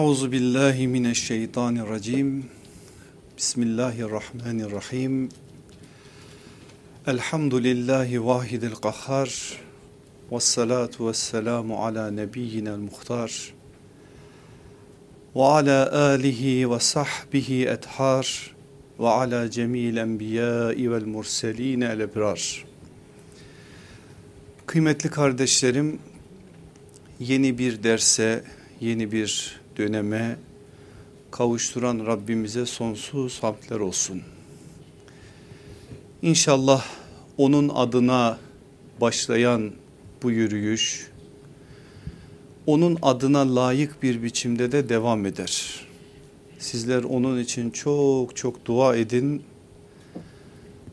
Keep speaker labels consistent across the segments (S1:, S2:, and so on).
S1: Euzu billahi mineşşeytanirracim. Bismillahirrahmanirrahim. Elhamdülillahi vahidil kahhar. Ve salatu ve selamu ala nebiyyina muhtar. Ve ala alihi ve sahbihi ethar. Ve ala cemil enbiyai vel murselin el ebrar. Kıymetli kardeşlerim, yeni bir derse, yeni bir döneme kavuşturan Rabbimize sonsuz hamdler olsun. İnşallah onun adına başlayan bu yürüyüş onun adına layık bir biçimde de devam eder. Sizler onun için çok çok dua edin.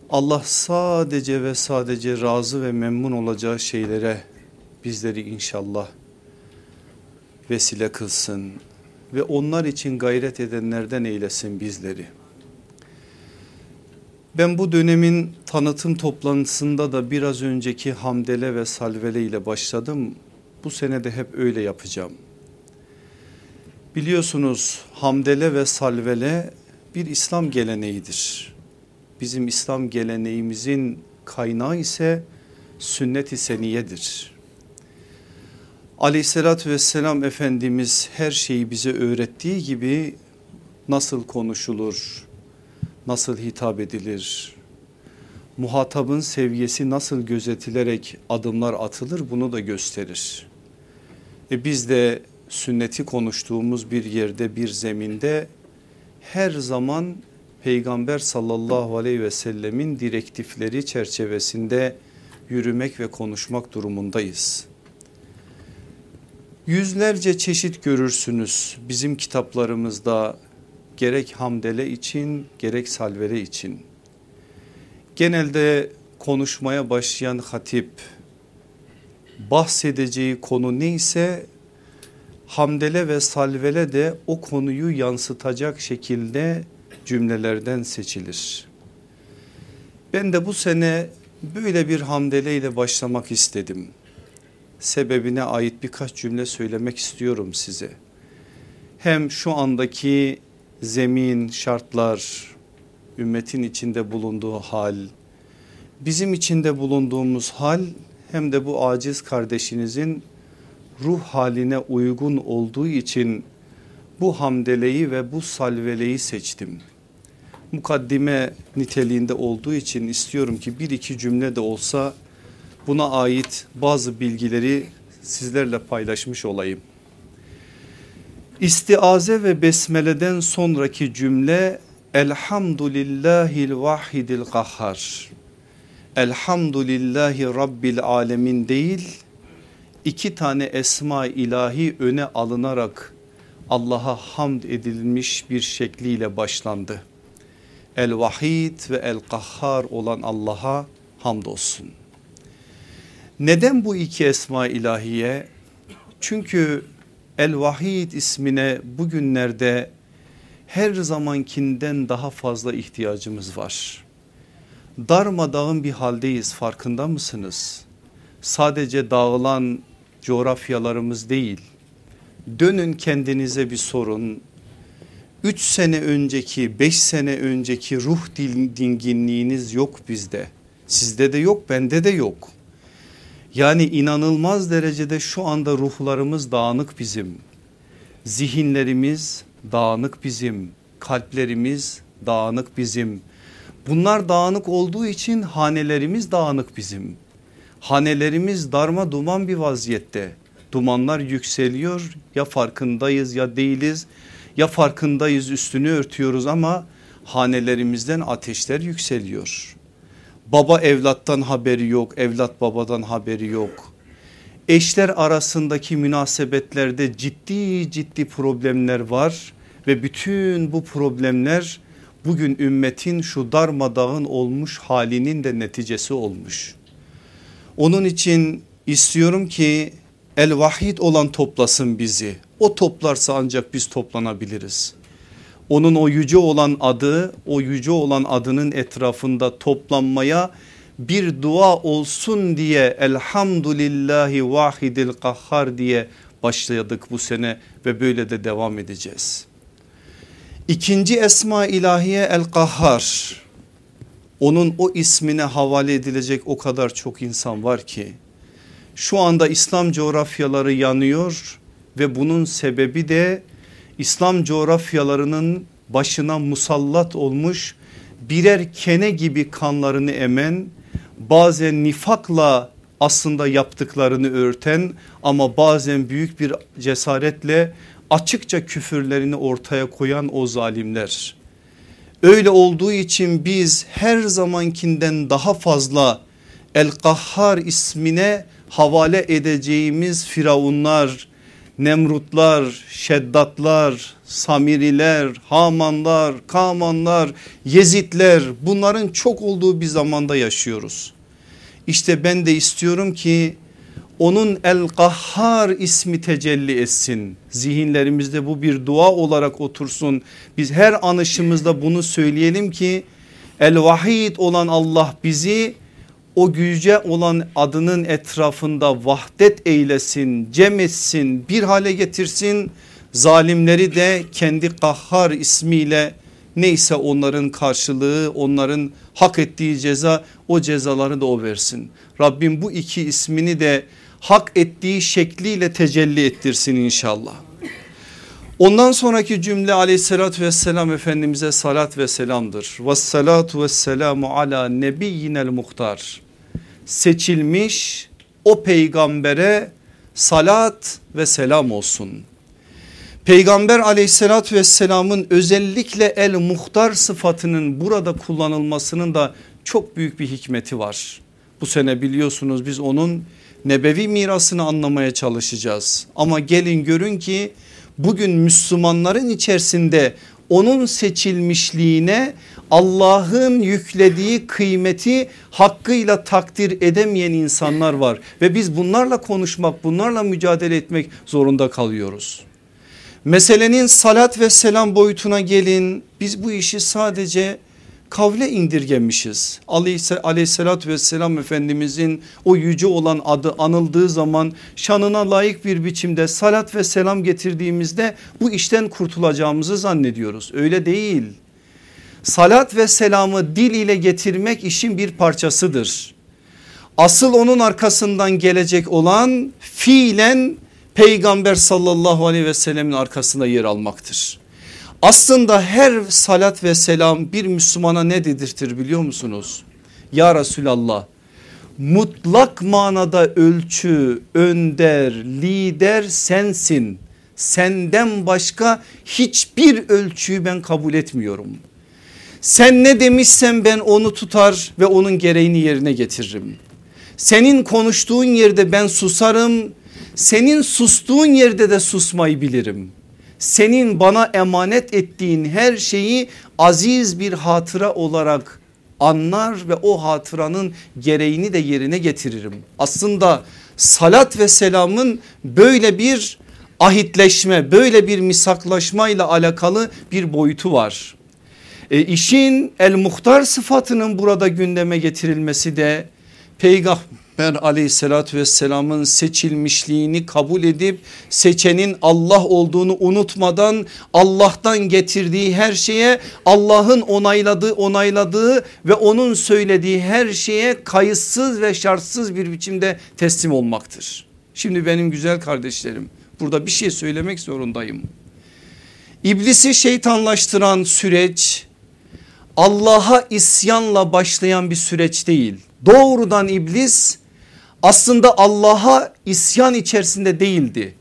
S1: Allah sadece ve sadece razı ve memnun olacağı şeylere bizleri inşallah vesile kılsın ve onlar için gayret edenlerden eylesin bizleri. Ben bu dönemin tanıtım toplantısında da biraz önceki hamdele ve salvele ile başladım. Bu sene de hep öyle yapacağım. Biliyorsunuz hamdele ve salvele bir İslam geleneğidir. Bizim İslam geleneğimizin kaynağı ise sünnet-i seniyedir. Aleyhissalatü vesselam Efendimiz her şeyi bize öğrettiği gibi nasıl konuşulur, nasıl hitap edilir, muhatabın seviyesi nasıl gözetilerek adımlar atılır bunu da gösterir. E biz de sünneti konuştuğumuz bir yerde bir zeminde her zaman peygamber sallallahu aleyhi ve sellemin direktifleri çerçevesinde yürümek ve konuşmak durumundayız. Yüzlerce çeşit görürsünüz bizim kitaplarımızda gerek hamdele için gerek salvele için. Genelde konuşmaya başlayan hatip bahsedeceği konu neyse hamdele ve salvele de o konuyu yansıtacak şekilde cümlelerden seçilir. Ben de bu sene böyle bir hamdele ile başlamak istedim sebebine ait birkaç cümle söylemek istiyorum size. Hem şu andaki zemin, şartlar, ümmetin içinde bulunduğu hal, bizim içinde bulunduğumuz hal hem de bu aciz kardeşinizin ruh haline uygun olduğu için bu hamdeleyi ve bu salveleyi seçtim. Mukaddime niteliğinde olduğu için istiyorum ki bir iki cümle de olsa buna ait bazı bilgileri sizlerle paylaşmış olayım. İstiaze ve besmeleden sonraki cümle Elhamdülillahil vahidil kahhar. Elhamdülillahi Rabbil alemin değil iki tane esma ilahi öne alınarak Allah'a hamd edilmiş bir şekliyle başlandı. El vahid ve el kahhar olan Allah'a hamdolsun. Neden bu iki esma ilahiye? Çünkü El Vahid ismine bugünlerde her zamankinden daha fazla ihtiyacımız var. Darmadağın bir haldeyiz farkında mısınız? Sadece dağılan coğrafyalarımız değil. Dönün kendinize bir sorun. Üç sene önceki beş sene önceki ruh dinginliğiniz yok bizde. Sizde de yok bende de yok. Yani inanılmaz derecede şu anda ruhlarımız dağınık bizim. Zihinlerimiz dağınık bizim. Kalplerimiz dağınık bizim. Bunlar dağınık olduğu için hanelerimiz dağınık bizim. Hanelerimiz darma duman bir vaziyette. Dumanlar yükseliyor ya farkındayız ya değiliz ya farkındayız üstünü örtüyoruz ama hanelerimizden ateşler yükseliyor. Baba evlattan haberi yok, evlat babadan haberi yok. Eşler arasındaki münasebetlerde ciddi ciddi problemler var ve bütün bu problemler bugün ümmetin şu darmadağın olmuş halinin de neticesi olmuş. Onun için istiyorum ki el vahid olan toplasın bizi. O toplarsa ancak biz toplanabiliriz onun o yüce olan adı o yüce olan adının etrafında toplanmaya bir dua olsun diye elhamdülillahi vahidil kahhar diye başladık bu sene ve böyle de devam edeceğiz. İkinci esma ilahiye el kahhar. Onun o ismine havale edilecek o kadar çok insan var ki şu anda İslam coğrafyaları yanıyor ve bunun sebebi de İslam coğrafyalarının başına musallat olmuş birer kene gibi kanlarını emen bazen nifakla aslında yaptıklarını örten ama bazen büyük bir cesaretle açıkça küfürlerini ortaya koyan o zalimler. Öyle olduğu için biz her zamankinden daha fazla El Kahhar ismine havale edeceğimiz firavunlar, Nemrutlar, Şeddatlar, Samiriler, Hamanlar, Kamanlar, Yezitler bunların çok olduğu bir zamanda yaşıyoruz. İşte ben de istiyorum ki onun El Kahhar ismi tecelli etsin. Zihinlerimizde bu bir dua olarak otursun. Biz her anışımızda bunu söyleyelim ki El Vahid olan Allah bizi o güce olan adının etrafında vahdet eylesin, cem etsin, bir hale getirsin. Zalimleri de kendi kahhar ismiyle neyse onların karşılığı onların hak ettiği ceza o cezaları da o versin. Rabbim bu iki ismini de hak ettiği şekliyle tecelli ettirsin inşallah. Ondan sonraki cümle aleyhissalatü vesselam Efendimiz'e salat ve selamdır. Vessalatu vesselamu ala nebiyyinel muhtar seçilmiş o peygambere salat ve selam olsun. Peygamber aleyhissalatü vesselamın özellikle el muhtar sıfatının burada kullanılmasının da çok büyük bir hikmeti var. Bu sene biliyorsunuz biz onun nebevi mirasını anlamaya çalışacağız. Ama gelin görün ki bugün Müslümanların içerisinde onun seçilmişliğine Allah'ın yüklediği kıymeti hakkıyla takdir edemeyen insanlar var ve biz bunlarla konuşmak bunlarla mücadele etmek zorunda kalıyoruz. Meselenin salat ve selam boyutuna gelin biz bu işi sadece kavle indirgemişiz. Aleyhissalatü vesselam Efendimizin o yüce olan adı anıldığı zaman şanına layık bir biçimde salat ve selam getirdiğimizde bu işten kurtulacağımızı zannediyoruz. Öyle değil. Salat ve selamı dil ile getirmek işin bir parçasıdır. Asıl onun arkasından gelecek olan fiilen peygamber sallallahu aleyhi ve sellemin arkasında yer almaktır. Aslında her salat ve selam bir Müslümana ne dedirtir biliyor musunuz? Ya Resulallah mutlak manada ölçü, önder, lider sensin. Senden başka hiçbir ölçüyü ben kabul etmiyorum. Sen ne demişsen ben onu tutar ve onun gereğini yerine getiririm. Senin konuştuğun yerde ben susarım. Senin sustuğun yerde de susmayı bilirim senin bana emanet ettiğin her şeyi aziz bir hatıra olarak anlar ve o hatıranın gereğini de yerine getiririm. Aslında salat ve selamın böyle bir ahitleşme böyle bir misaklaşmayla alakalı bir boyutu var. E, işin el muhtar sıfatının burada gündeme getirilmesi de peygamber aleyhissalatü vesselamın seçilmişliğini kabul edip seçenin Allah olduğunu unutmadan Allah'tan getirdiği her şeye Allah'ın onayladığı onayladığı ve onun söylediği her şeye kayıtsız ve şartsız bir biçimde teslim olmaktır. Şimdi benim güzel kardeşlerim burada bir şey söylemek zorundayım. İblisi şeytanlaştıran süreç Allah'a isyanla başlayan bir süreç değil. Doğrudan iblis aslında Allah'a isyan içerisinde değildi.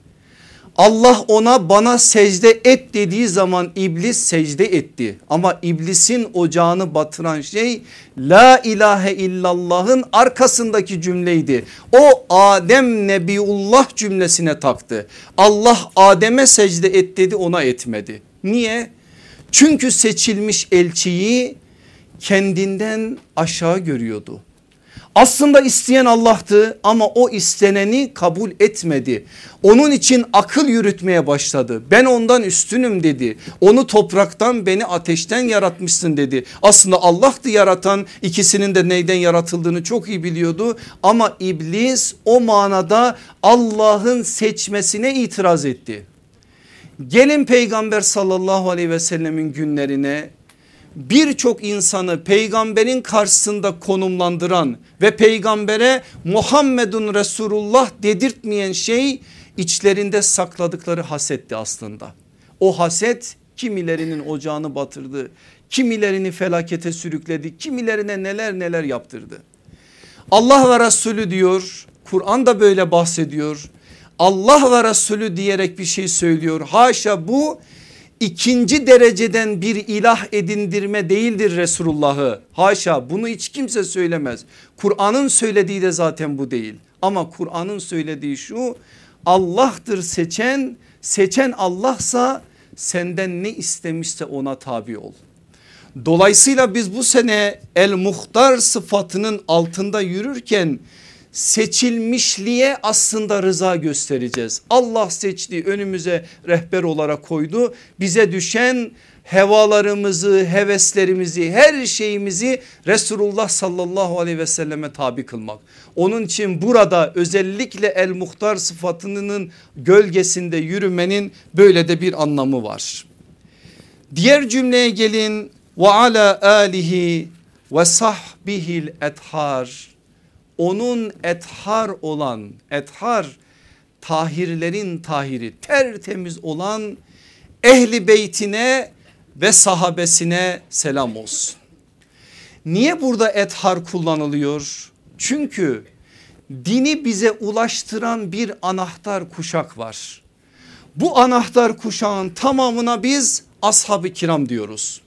S1: Allah ona bana secde et dediği zaman iblis secde etti. Ama iblisin ocağını batıran şey la ilahe illallah'ın arkasındaki cümleydi. O Adem Nebiullah cümlesine taktı. Allah Adem'e secde et dedi ona etmedi. Niye? Çünkü seçilmiş elçiyi kendinden aşağı görüyordu. Aslında isteyen Allah'tı ama o isteneni kabul etmedi. Onun için akıl yürütmeye başladı. Ben ondan üstünüm dedi. Onu topraktan beni ateşten yaratmışsın dedi. Aslında Allah'tı yaratan ikisinin de neyden yaratıldığını çok iyi biliyordu. Ama iblis o manada Allah'ın seçmesine itiraz etti. Gelin peygamber sallallahu aleyhi ve sellemin günlerine birçok insanı peygamberin karşısında konumlandıran ve peygambere Muhammedun Resulullah dedirtmeyen şey içlerinde sakladıkları hasetti aslında. O haset kimilerinin ocağını batırdı, kimilerini felakete sürükledi, kimilerine neler neler yaptırdı. Allah ve Resulü diyor Kur'an da böyle bahsediyor. Allah ve Resulü diyerek bir şey söylüyor. Haşa bu ikinci dereceden bir ilah edindirme değildir Resulullah'ı. Haşa bunu hiç kimse söylemez. Kur'an'ın söylediği de zaten bu değil. Ama Kur'an'ın söylediği şu Allah'tır seçen seçen Allah'sa senden ne istemişse ona tabi ol. Dolayısıyla biz bu sene el muhtar sıfatının altında yürürken seçilmişliğe aslında rıza göstereceğiz. Allah seçti önümüze rehber olarak koydu. Bize düşen hevalarımızı, heveslerimizi, her şeyimizi Resulullah sallallahu aleyhi ve selleme tabi kılmak. Onun için burada özellikle el muhtar sıfatının gölgesinde yürümenin böyle de bir anlamı var. Diğer cümleye gelin ve ala alihi ve sahbihil ethar onun ethar olan ethar tahirlerin tahiri tertemiz olan ehli beytine ve sahabesine selam olsun. Niye burada ethar kullanılıyor? Çünkü dini bize ulaştıran bir anahtar kuşak var. Bu anahtar kuşağın tamamına biz ashab-ı kiram diyoruz.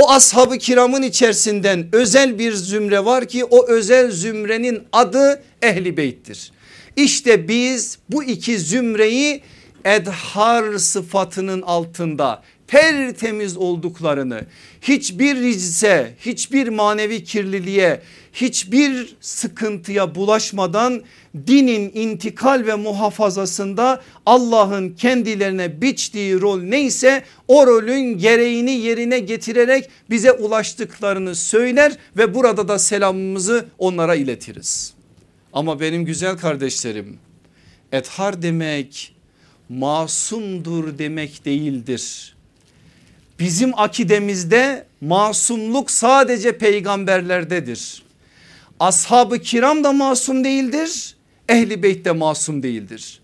S1: O ashab-ı kiramın içerisinden özel bir zümre var ki o özel zümrenin adı ehli beyttir. İşte biz bu iki zümreyi edhar sıfatının altında tertemiz olduklarını hiçbir ricse hiçbir manevi kirliliğe hiçbir sıkıntıya bulaşmadan dinin intikal ve muhafazasında Allah'ın kendilerine biçtiği rol neyse o rolün gereğini yerine getirerek bize ulaştıklarını söyler ve burada da selamımızı onlara iletiriz. Ama benim güzel kardeşlerim ethar demek masumdur demek değildir. Bizim akidemizde masumluk sadece peygamberlerdedir. Ashab-ı kiram da masum değildir. Ehli beyt de masum değildir.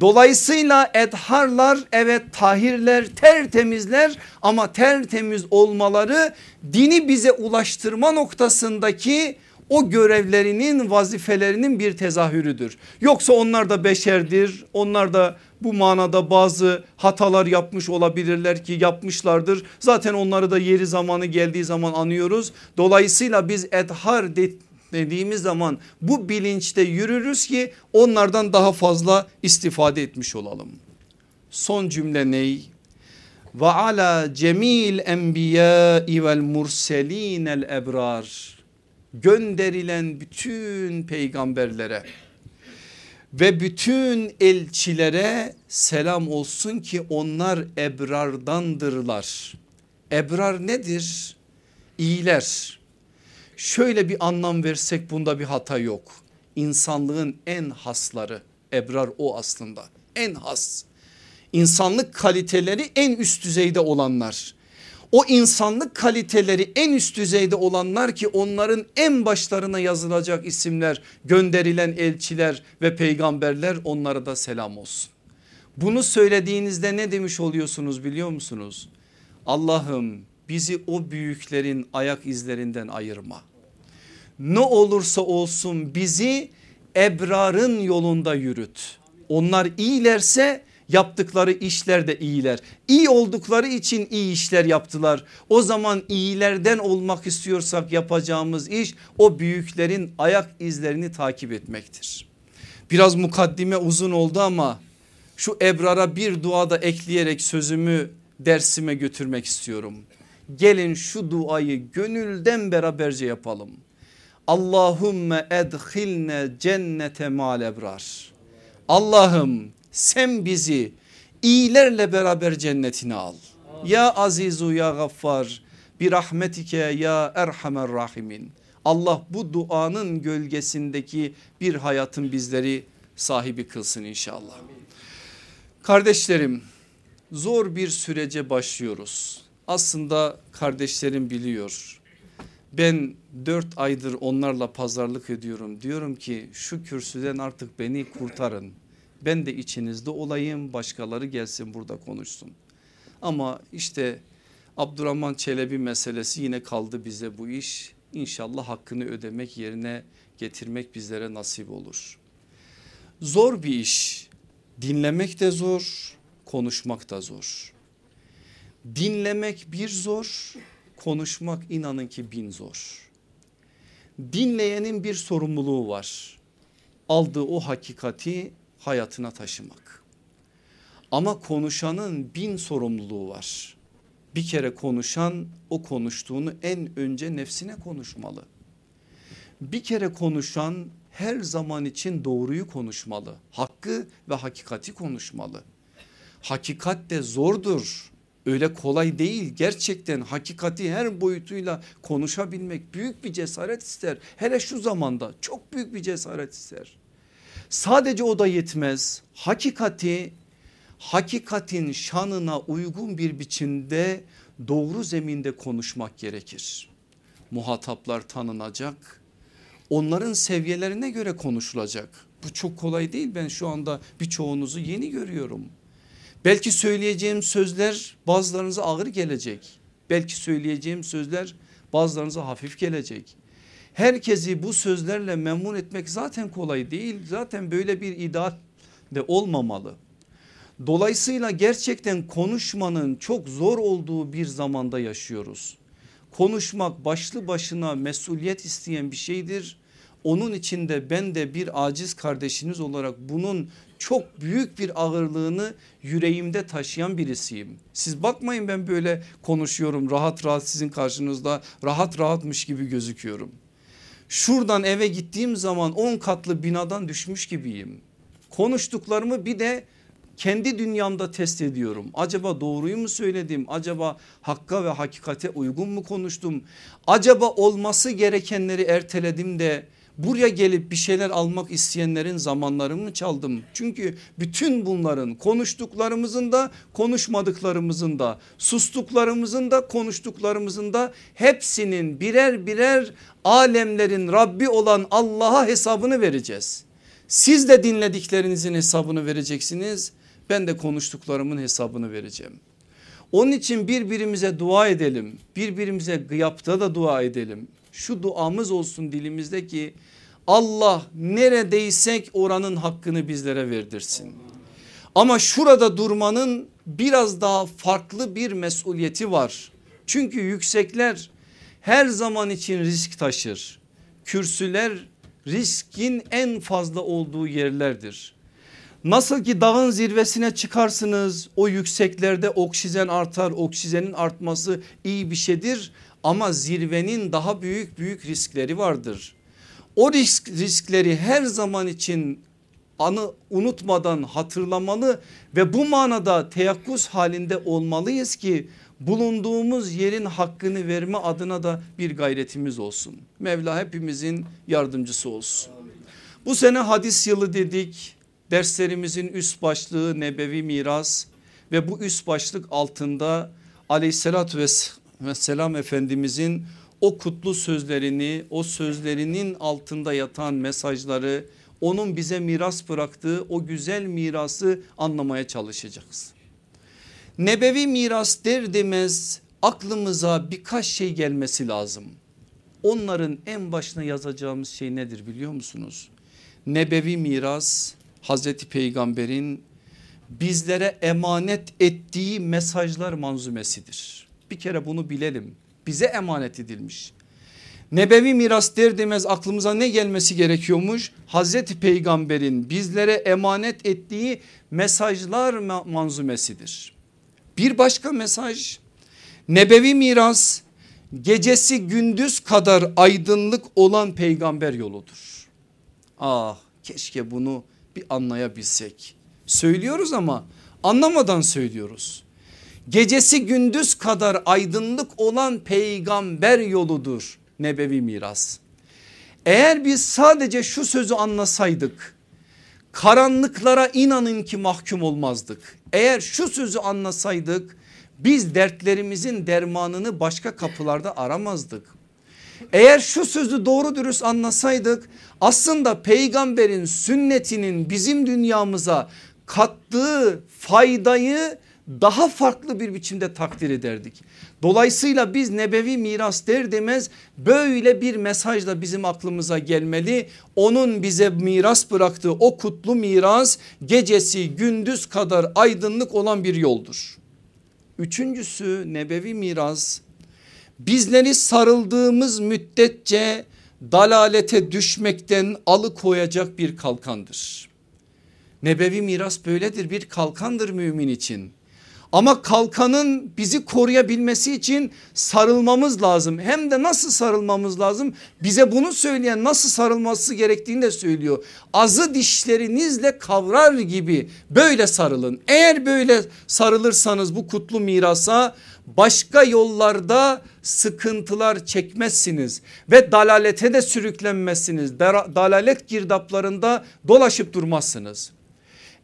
S1: Dolayısıyla edharlar evet tahirler tertemizler ama tertemiz olmaları dini bize ulaştırma noktasındaki o görevlerinin vazifelerinin bir tezahürüdür. Yoksa onlar da beşerdir onlar da bu manada bazı hatalar yapmış olabilirler ki yapmışlardır. Zaten onları da yeri zamanı geldiği zaman anıyoruz. Dolayısıyla biz edhar dediğimiz zaman bu bilinçte yürürüz ki onlardan daha fazla istifade etmiş olalım. Son cümle ney? Ve ala cemil enbiya vel murselin el ebrar gönderilen bütün peygamberlere ve bütün elçilere selam olsun ki onlar ebrardandırlar. Ebrar nedir? İyiler. Şöyle bir anlam versek bunda bir hata yok. İnsanlığın en hasları ebrar o aslında en has. İnsanlık kaliteleri en üst düzeyde olanlar o insanlık kaliteleri en üst düzeyde olanlar ki onların en başlarına yazılacak isimler gönderilen elçiler ve peygamberler onlara da selam olsun. Bunu söylediğinizde ne demiş oluyorsunuz biliyor musunuz? Allah'ım bizi o büyüklerin ayak izlerinden ayırma. Ne olursa olsun bizi ebrarın yolunda yürüt. Onlar iyilerse yaptıkları işler de iyiler. İyi oldukları için iyi işler yaptılar. O zaman iyilerden olmak istiyorsak yapacağımız iş o büyüklerin ayak izlerini takip etmektir. Biraz mukaddime uzun oldu ama şu Ebrar'a bir dua da ekleyerek sözümü dersime götürmek istiyorum. Gelin şu duayı gönülden beraberce yapalım. Allahümme edhilne cennete mal ebrar. Allah'ım sen bizi iyilerle beraber cennetine al. Ya azizu ya gaffar bir rahmetike ya erhamer rahimin. Allah bu duanın gölgesindeki bir hayatın bizleri sahibi kılsın inşallah. Kardeşlerim zor bir sürece başlıyoruz. Aslında kardeşlerim biliyor. Ben dört aydır onlarla pazarlık ediyorum. Diyorum ki şu kürsüden artık beni kurtarın. Ben de içinizde olayım başkaları gelsin burada konuşsun. Ama işte Abdurrahman Çelebi meselesi yine kaldı bize bu iş. İnşallah hakkını ödemek yerine getirmek bizlere nasip olur. Zor bir iş. Dinlemek de zor, konuşmak da zor. Dinlemek bir zor, konuşmak inanın ki bin zor. Dinleyenin bir sorumluluğu var. Aldığı o hakikati hayatına taşımak. Ama konuşanın bin sorumluluğu var. Bir kere konuşan o konuştuğunu en önce nefsine konuşmalı. Bir kere konuşan her zaman için doğruyu konuşmalı. Hakkı ve hakikati konuşmalı. Hakikat de zordur. Öyle kolay değil gerçekten hakikati her boyutuyla konuşabilmek büyük bir cesaret ister. Hele şu zamanda çok büyük bir cesaret ister. Sadece o da yetmez. Hakikati hakikatin şanına uygun bir biçimde doğru zeminde konuşmak gerekir. Muhataplar tanınacak. Onların seviyelerine göre konuşulacak. Bu çok kolay değil. Ben şu anda birçoğunuzu yeni görüyorum. Belki söyleyeceğim sözler bazılarınıza ağır gelecek. Belki söyleyeceğim sözler bazılarınıza hafif gelecek. Herkesi bu sözlerle memnun etmek zaten kolay değil. Zaten böyle bir ideal de olmamalı. Dolayısıyla gerçekten konuşmanın çok zor olduğu bir zamanda yaşıyoruz. Konuşmak başlı başına mesuliyet isteyen bir şeydir. Onun içinde ben de bir aciz kardeşiniz olarak bunun çok büyük bir ağırlığını yüreğimde taşıyan birisiyim. Siz bakmayın ben böyle konuşuyorum rahat rahat sizin karşınızda rahat rahatmış gibi gözüküyorum. Şuradan eve gittiğim zaman 10 katlı binadan düşmüş gibiyim. Konuştuklarımı bir de kendi dünyamda test ediyorum. Acaba doğruyu mu söyledim? Acaba hakka ve hakikate uygun mu konuştum? Acaba olması gerekenleri erteledim de buraya gelip bir şeyler almak isteyenlerin zamanlarını çaldım. Çünkü bütün bunların konuştuklarımızın da konuşmadıklarımızın da sustuklarımızın da konuştuklarımızın da hepsinin birer birer alemlerin Rabbi olan Allah'a hesabını vereceğiz. Siz de dinlediklerinizin hesabını vereceksiniz. Ben de konuştuklarımın hesabını vereceğim. Onun için birbirimize dua edelim. Birbirimize gıyapta da dua edelim. Şu duamız olsun dilimizde ki Allah neredeysek oranın hakkını bizlere verdirsin. Ama şurada durmanın biraz daha farklı bir mesuliyeti var. Çünkü yüksekler her zaman için risk taşır. Kürsüler riskin en fazla olduğu yerlerdir. Nasıl ki dağın zirvesine çıkarsınız o yükseklerde oksijen artar oksijenin artması iyi bir şeydir ama zirvenin daha büyük büyük riskleri vardır. O risk, riskleri her zaman için anı unutmadan hatırlamalı ve bu manada teyakkuz halinde olmalıyız ki bulunduğumuz yerin hakkını verme adına da bir gayretimiz olsun. Mevla hepimizin yardımcısı olsun. Bu sene hadis yılı dedik. Derslerimizin üst başlığı nebevi miras ve bu üst başlık altında aleyhissalatü vesselam efendimizin o kutlu sözlerini o sözlerinin altında yatan mesajları onun bize miras bıraktığı o güzel mirası anlamaya çalışacağız. Nebevi miras der demez aklımıza birkaç şey gelmesi lazım. Onların en başına yazacağımız şey nedir biliyor musunuz? Nebevi miras Hazreti Peygamber'in bizlere emanet ettiği mesajlar manzumesidir. Bir kere bunu bilelim bize emanet edilmiş. Nebevi miras der demez aklımıza ne gelmesi gerekiyormuş? Hazreti Peygamber'in bizlere emanet ettiği mesajlar manzumesidir. Bir başka mesaj nebevi miras gecesi gündüz kadar aydınlık olan peygamber yoludur. Ah keşke bunu bir anlayabilsek. Söylüyoruz ama anlamadan söylüyoruz. Gecesi gündüz kadar aydınlık olan peygamber yoludur nebevi miras. Eğer biz sadece şu sözü anlasaydık karanlıklara inanın ki mahkum olmazdık. Eğer şu sözü anlasaydık biz dertlerimizin dermanını başka kapılarda aramazdık. Eğer şu sözü doğru dürüst anlasaydık aslında peygamberin sünnetinin bizim dünyamıza kattığı faydayı daha farklı bir biçimde takdir ederdik. Dolayısıyla biz nebevi miras der demez böyle bir mesaj da bizim aklımıza gelmeli. Onun bize miras bıraktığı o kutlu miras gecesi gündüz kadar aydınlık olan bir yoldur. Üçüncüsü nebevi miras bizleri sarıldığımız müddetçe dalalete düşmekten alıkoyacak bir kalkandır. Nebevi miras böyledir bir kalkandır mümin için. Ama kalkanın bizi koruyabilmesi için sarılmamız lazım. Hem de nasıl sarılmamız lazım? Bize bunu söyleyen nasıl sarılması gerektiğini de söylüyor. Azı dişlerinizle kavrar gibi böyle sarılın. Eğer böyle sarılırsanız bu kutlu mirasa başka yollarda sıkıntılar çekmezsiniz ve dalalete de sürüklenmezsiniz. Dalalet girdaplarında dolaşıp durmazsınız.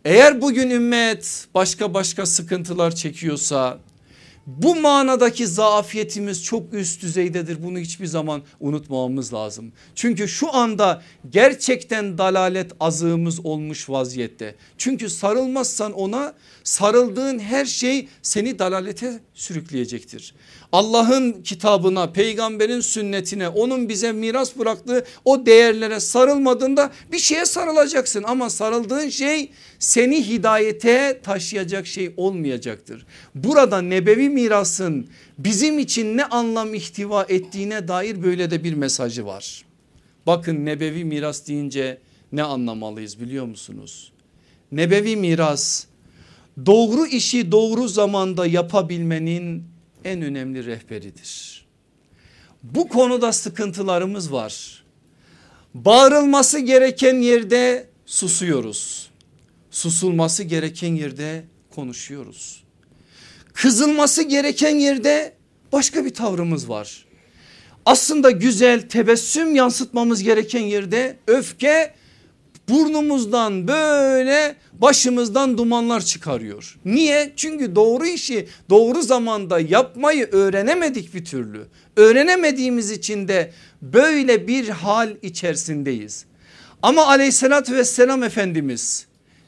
S1: Eğer bugün ümmet başka başka sıkıntılar çekiyorsa bu manadaki zafiyetimiz çok üst düzeydedir. Bunu hiçbir zaman unutmamamız lazım. Çünkü şu anda gerçekten dalalet azığımız olmuş vaziyette. Çünkü sarılmazsan ona sarıldığın her şey seni dalalete sürükleyecektir. Allah'ın kitabına peygamberin sünnetine onun bize miras bıraktığı o değerlere sarılmadığında bir şeye sarılacaksın ama sarıldığın şey seni hidayete taşıyacak şey olmayacaktır. Burada nebevi mirasın bizim için ne anlam ihtiva ettiğine dair böyle de bir mesajı var. Bakın nebevi miras deyince ne anlamalıyız biliyor musunuz? Nebevi miras doğru işi doğru zamanda yapabilmenin en önemli rehberidir. Bu konuda sıkıntılarımız var. Bağırılması gereken yerde susuyoruz. Susulması gereken yerde konuşuyoruz. Kızılması gereken yerde başka bir tavrımız var. Aslında güzel tebessüm yansıtmamız gereken yerde öfke burnumuzdan böyle başımızdan dumanlar çıkarıyor. Niye? Çünkü doğru işi doğru zamanda yapmayı öğrenemedik bir türlü. Öğrenemediğimiz için de böyle bir hal içerisindeyiz. Ama aleyhissalatü vesselam Efendimiz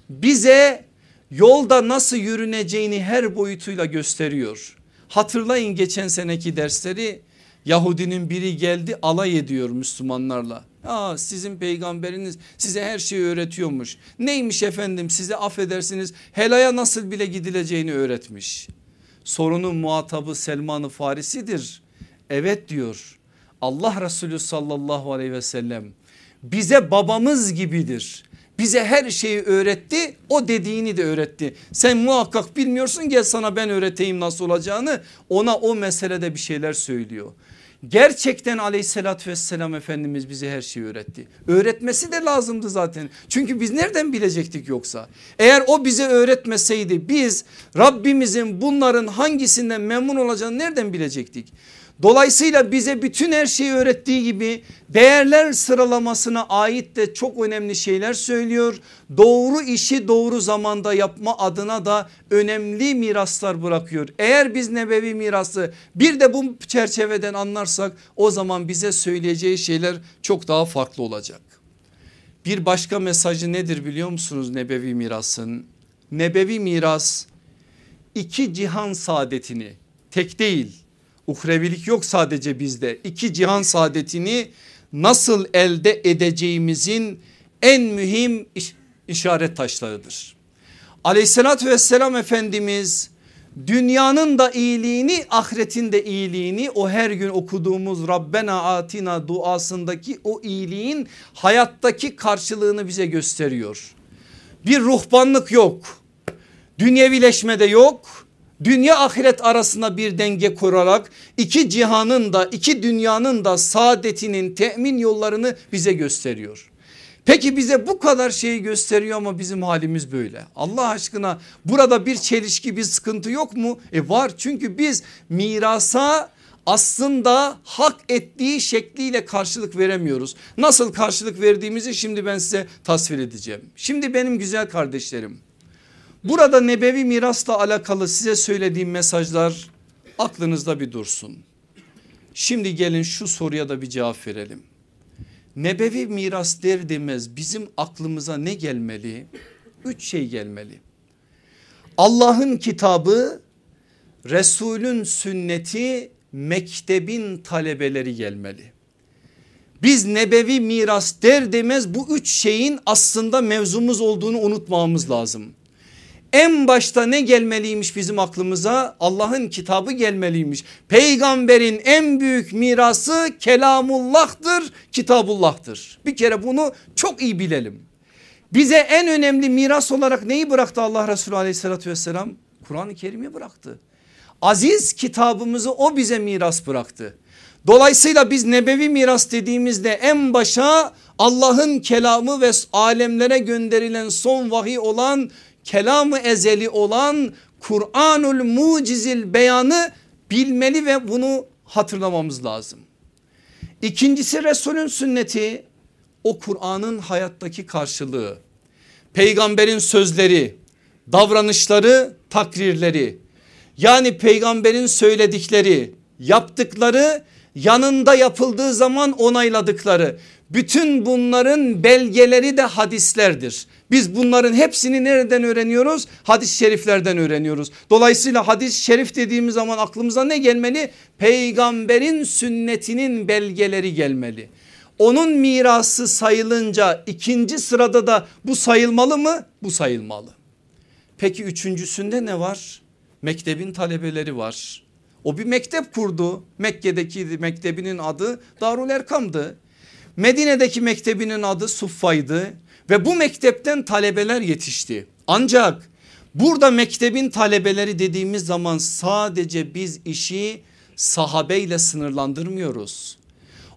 S1: bize yolda nasıl yürüneceğini her boyutuyla gösteriyor. Hatırlayın geçen seneki dersleri Yahudinin biri geldi alay ediyor Müslümanlarla. Aa, sizin peygamberiniz size her şeyi öğretiyormuş. Neymiş efendim size affedersiniz helaya nasıl bile gidileceğini öğretmiş. Sorunun muhatabı Selman-ı Farisi'dir. Evet diyor Allah Resulü sallallahu aleyhi ve sellem bize babamız gibidir. Bize her şeyi öğretti o dediğini de öğretti. Sen muhakkak bilmiyorsun gel sana ben öğreteyim nasıl olacağını ona o meselede bir şeyler söylüyor. Gerçekten aleyhissalatü vesselam Efendimiz bize her şeyi öğretti. Öğretmesi de lazımdı zaten. Çünkü biz nereden bilecektik yoksa? Eğer o bize öğretmeseydi biz Rabbimizin bunların hangisinden memnun olacağını nereden bilecektik? Dolayısıyla bize bütün her şeyi öğrettiği gibi değerler sıralamasına ait de çok önemli şeyler söylüyor. Doğru işi doğru zamanda yapma adına da önemli miraslar bırakıyor. Eğer biz nebevi mirası bir de bu çerçeveden anlarsak o zaman bize söyleyeceği şeyler çok daha farklı olacak. Bir başka mesajı nedir biliyor musunuz nebevi mirasın? Nebevi miras iki cihan saadetini tek değil Uhrevilik yok sadece bizde. İki cihan saadetini nasıl elde edeceğimizin en mühim iş, işaret taşlarıdır. Aleyhissalatü vesselam Efendimiz dünyanın da iyiliğini ahiretin de iyiliğini o her gün okuduğumuz Rabbena atina duasındaki o iyiliğin hayattaki karşılığını bize gösteriyor. Bir ruhbanlık yok. Dünyevileşme de yok dünya ahiret arasında bir denge kurarak iki cihanın da iki dünyanın da saadetinin temin yollarını bize gösteriyor. Peki bize bu kadar şeyi gösteriyor ama bizim halimiz böyle. Allah aşkına burada bir çelişki bir sıkıntı yok mu? E var çünkü biz mirasa aslında hak ettiği şekliyle karşılık veremiyoruz. Nasıl karşılık verdiğimizi şimdi ben size tasvir edeceğim. Şimdi benim güzel kardeşlerim burada nebevi mirasla alakalı size söylediğim mesajlar aklınızda bir dursun. Şimdi gelin şu soruya da bir cevap verelim. Nebevi miras der demez bizim aklımıza ne gelmeli? Üç şey gelmeli. Allah'ın kitabı, Resulün sünneti, mektebin talebeleri gelmeli. Biz nebevi miras der demez bu üç şeyin aslında mevzumuz olduğunu unutmamamız lazım. En başta ne gelmeliymiş bizim aklımıza? Allah'ın kitabı gelmeliymiş. Peygamberin en büyük mirası kelamullah'tır, kitabullah'tır. Bir kere bunu çok iyi bilelim. Bize en önemli miras olarak neyi bıraktı Allah Resulü aleyhissalatü vesselam? Kur'an-ı Kerim'i bıraktı. Aziz kitabımızı o bize miras bıraktı. Dolayısıyla biz nebevi miras dediğimizde en başa Allah'ın kelamı ve alemlere gönderilen son vahiy olan kelamı ezeli olan Kur'anul mucizil beyanı bilmeli ve bunu hatırlamamız lazım. İkincisi Resulün sünneti o Kur'an'ın hayattaki karşılığı. Peygamberin sözleri, davranışları, takrirleri. Yani peygamberin söyledikleri, yaptıkları, yanında yapıldığı zaman onayladıkları. Bütün bunların belgeleri de hadislerdir. Biz bunların hepsini nereden öğreniyoruz? Hadis-i şeriflerden öğreniyoruz. Dolayısıyla hadis-i şerif dediğimiz zaman aklımıza ne gelmeli? Peygamberin sünnetinin belgeleri gelmeli. Onun mirası sayılınca ikinci sırada da bu sayılmalı mı? Bu sayılmalı. Peki üçüncüsünde ne var? Mektebin talebeleri var. O bir mektep kurdu. Mekke'deki mektebinin adı Darul Erkam'dı. Medine'deki mektebinin adı Suffa'ydı ve bu mektepten talebeler yetişti. Ancak burada mektebin talebeleri dediğimiz zaman sadece biz işi sahabeyle sınırlandırmıyoruz.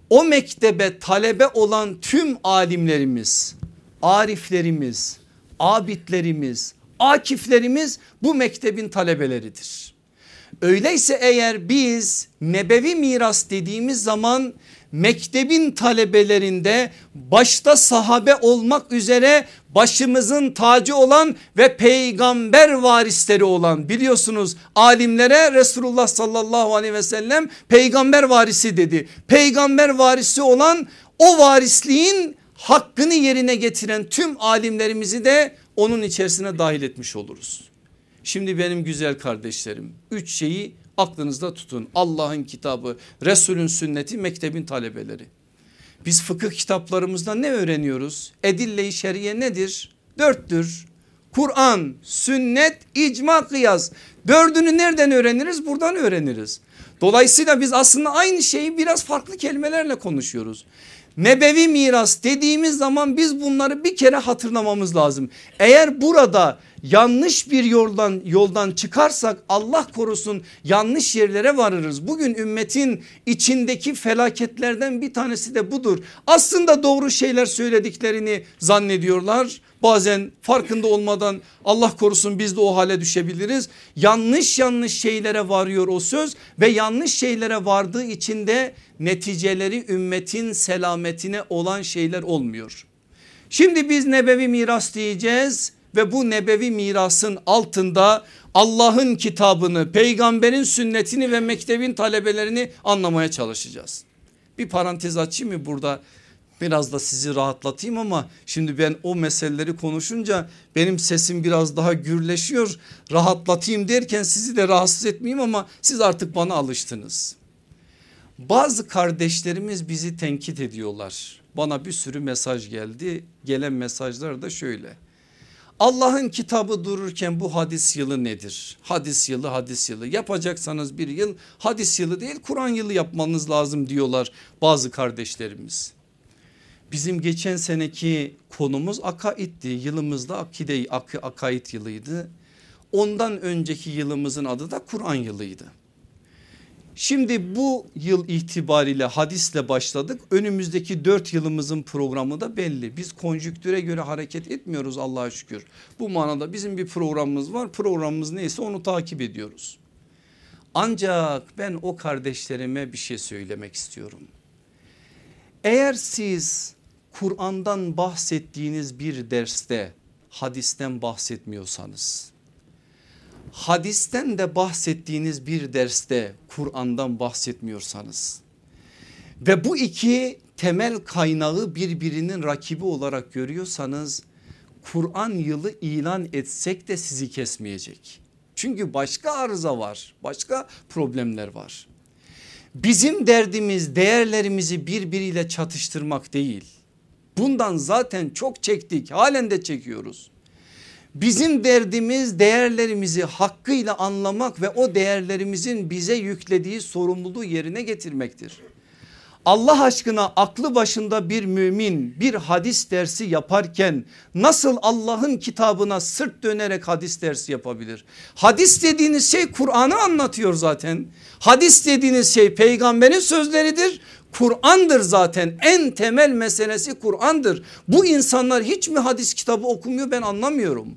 S1: O mektebe talebe olan tüm alimlerimiz, ariflerimiz, abidlerimiz, akiflerimiz bu mektebin talebeleridir. Öyleyse eğer biz nebevi miras dediğimiz zaman mektebin talebelerinde başta sahabe olmak üzere başımızın tacı olan ve peygamber varisleri olan biliyorsunuz alimlere Resulullah sallallahu aleyhi ve sellem peygamber varisi dedi. Peygamber varisi olan o varisliğin hakkını yerine getiren tüm alimlerimizi de onun içerisine dahil etmiş oluruz. Şimdi benim güzel kardeşlerim üç şeyi aklınızda tutun. Allah'ın kitabı, Resulün sünneti, mektebin talebeleri. Biz fıkıh kitaplarımızda ne öğreniyoruz? Edille-i şeriye nedir? Dörttür. Kur'an, sünnet, icma, kıyas. Dördünü nereden öğreniriz? Buradan öğreniriz. Dolayısıyla biz aslında aynı şeyi biraz farklı kelimelerle konuşuyoruz. Nebevi miras dediğimiz zaman biz bunları bir kere hatırlamamız lazım. Eğer burada yanlış bir yoldan yoldan çıkarsak Allah korusun yanlış yerlere varırız. Bugün ümmetin içindeki felaketlerden bir tanesi de budur. Aslında doğru şeyler söylediklerini zannediyorlar. Bazen farkında olmadan Allah korusun biz de o hale düşebiliriz. Yanlış yanlış şeylere varıyor o söz ve yanlış şeylere vardığı için de neticeleri ümmetin selametine olan şeyler olmuyor. Şimdi biz nebevi miras diyeceğiz ve bu nebevi mirasın altında Allah'ın kitabını, peygamberin sünnetini ve mektebin talebelerini anlamaya çalışacağız. Bir parantez açayım mı burada? Biraz da sizi rahatlatayım ama şimdi ben o meseleleri konuşunca benim sesim biraz daha gürleşiyor. Rahatlatayım derken sizi de rahatsız etmeyeyim ama siz artık bana alıştınız. Bazı kardeşlerimiz bizi tenkit ediyorlar. Bana bir sürü mesaj geldi. Gelen mesajlar da şöyle. Allah'ın kitabı dururken bu hadis yılı nedir? Hadis yılı hadis yılı yapacaksanız bir yıl hadis yılı değil Kur'an yılı yapmanız lazım diyorlar bazı kardeşlerimiz. Bizim geçen seneki konumuz akaitti yılımızda akide ak akaid yılıydı. ondan önceki yılımızın adı da Kur'an yılıydı. Şimdi bu yıl itibariyle hadisle başladık. Önümüzdeki dört yılımızın programı da belli. Biz konjüktüre göre hareket etmiyoruz Allah'a şükür. Bu manada bizim bir programımız var. Programımız neyse onu takip ediyoruz. Ancak ben o kardeşlerime bir şey söylemek istiyorum. Eğer siz Kur'an'dan bahsettiğiniz bir derste hadisten bahsetmiyorsanız hadisten de bahsettiğiniz bir derste Kur'an'dan bahsetmiyorsanız ve bu iki temel kaynağı birbirinin rakibi olarak görüyorsanız Kur'an yılı ilan etsek de sizi kesmeyecek. Çünkü başka arıza var başka problemler var. Bizim derdimiz değerlerimizi birbiriyle çatıştırmak değil. Bundan zaten çok çektik halen de çekiyoruz. Bizim derdimiz değerlerimizi hakkıyla anlamak ve o değerlerimizin bize yüklediği sorumluluğu yerine getirmektir. Allah aşkına aklı başında bir mümin bir hadis dersi yaparken nasıl Allah'ın kitabına sırt dönerek hadis dersi yapabilir? Hadis dediğiniz şey Kur'an'ı anlatıyor zaten. Hadis dediğiniz şey peygamberin sözleridir. Kur'an'dır zaten en temel meselesi Kur'an'dır. Bu insanlar hiç mi hadis kitabı okumuyor ben anlamıyorum.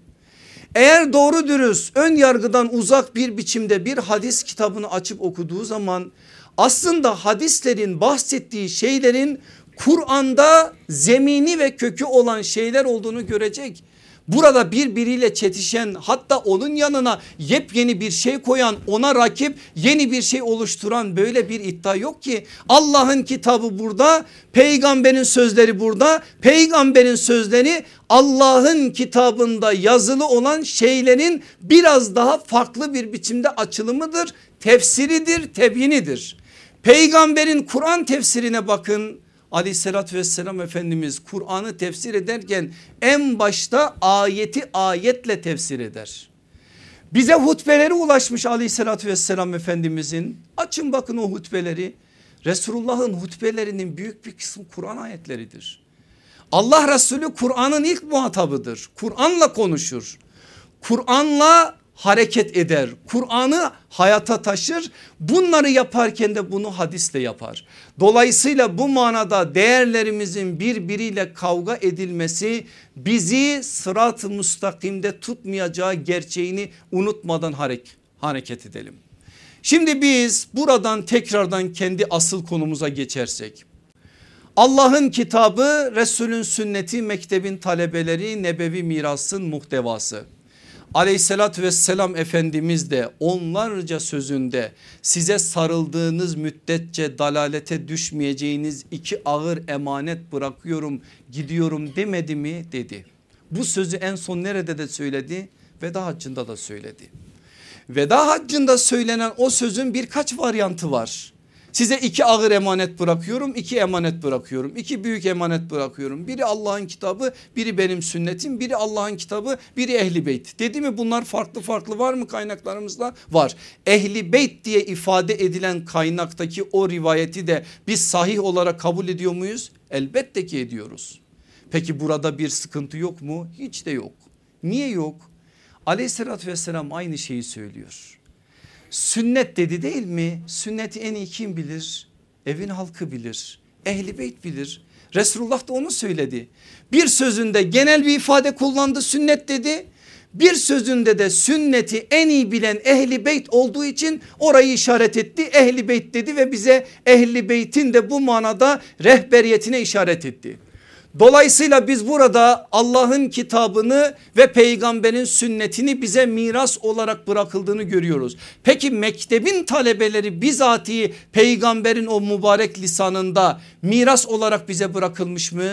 S1: Eğer doğru dürüst ön yargıdan uzak bir biçimde bir hadis kitabını açıp okuduğu zaman aslında hadislerin bahsettiği şeylerin Kur'an'da zemini ve kökü olan şeyler olduğunu görecek. Burada birbiriyle çetişen hatta onun yanına yepyeni bir şey koyan ona rakip yeni bir şey oluşturan böyle bir iddia yok ki. Allah'ın kitabı burada peygamberin sözleri burada peygamberin sözleri Allah'ın kitabında yazılı olan şeylerin biraz daha farklı bir biçimde açılımıdır tefsiridir tebyinidir. Peygamberin Kur'an tefsirine bakın aleyhissalatü vesselam Efendimiz Kur'an'ı tefsir ederken en başta ayeti ayetle tefsir eder. Bize hutbeleri ulaşmış aleyhissalatü vesselam Efendimizin açın bakın o hutbeleri Resulullah'ın hutbelerinin büyük bir kısmı Kur'an ayetleridir. Allah Resulü Kur'an'ın ilk muhatabıdır. Kur'an'la konuşur. Kur'an'la hareket eder. Kur'an'ı hayata taşır. Bunları yaparken de bunu hadisle yapar. Dolayısıyla bu manada değerlerimizin birbiriyle kavga edilmesi bizi sırat-ı müstakimde tutmayacağı gerçeğini unutmadan hareket edelim. Şimdi biz buradan tekrardan kendi asıl konumuza geçersek. Allah'ın kitabı Resulün sünneti mektebin talebeleri nebevi mirasın muhtevası aleyhissalatü vesselam Efendimiz de onlarca sözünde size sarıldığınız müddetçe dalalete düşmeyeceğiniz iki ağır emanet bırakıyorum gidiyorum demedi mi dedi. Bu sözü en son nerede de söyledi? Veda haccında da söyledi. Veda haccında söylenen o sözün birkaç varyantı var. Size iki ağır emanet bırakıyorum iki emanet bırakıyorum iki büyük emanet bırakıyorum. Biri Allah'ın kitabı biri benim sünnetim biri Allah'ın kitabı biri ehli beyt. Dedi mi bunlar farklı farklı var mı kaynaklarımızda? Var. Ehli beyt diye ifade edilen kaynaktaki o rivayeti de biz sahih olarak kabul ediyor muyuz? Elbette ki ediyoruz. Peki burada bir sıkıntı yok mu? Hiç de yok. Niye yok? Aleyhissalatü vesselam aynı şeyi söylüyor. Sünnet dedi değil mi? Sünneti en iyi kim bilir? Evin halkı bilir. Ehli beyt bilir. Resulullah da onu söyledi. Bir sözünde genel bir ifade kullandı sünnet dedi. Bir sözünde de sünneti en iyi bilen ehli beyt olduğu için orayı işaret etti. Ehli beyt dedi ve bize ehli beytin de bu manada rehberiyetine işaret etti. Dolayısıyla biz burada Allah'ın kitabını ve peygamberin sünnetini bize miras olarak bırakıldığını görüyoruz. Peki mektebin talebeleri bizatihi peygamberin o mübarek lisanında miras olarak bize bırakılmış mı?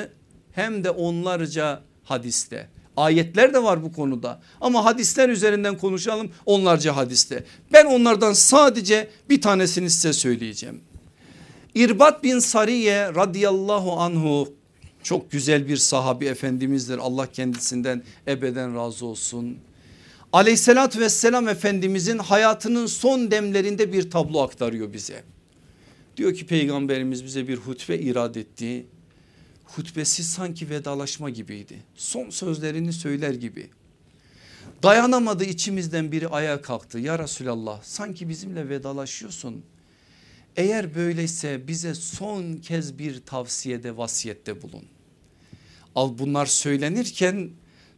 S1: Hem de onlarca hadiste. Ayetler de var bu konuda ama hadisler üzerinden konuşalım onlarca hadiste. Ben onlardan sadece bir tanesini size söyleyeceğim. İrbat bin Sariye radıyallahu anhu çok güzel bir sahabi efendimizdir. Allah kendisinden ebeden razı olsun. Aleyhissalatü vesselam efendimizin hayatının son demlerinde bir tablo aktarıyor bize. Diyor ki peygamberimiz bize bir hutbe irad etti. Hutbesi sanki vedalaşma gibiydi. Son sözlerini söyler gibi. Dayanamadı içimizden biri ayağa kalktı. Ya Resulallah sanki bizimle vedalaşıyorsun. Eğer böyleyse bize son kez bir tavsiyede vasiyette bulun. Al bunlar söylenirken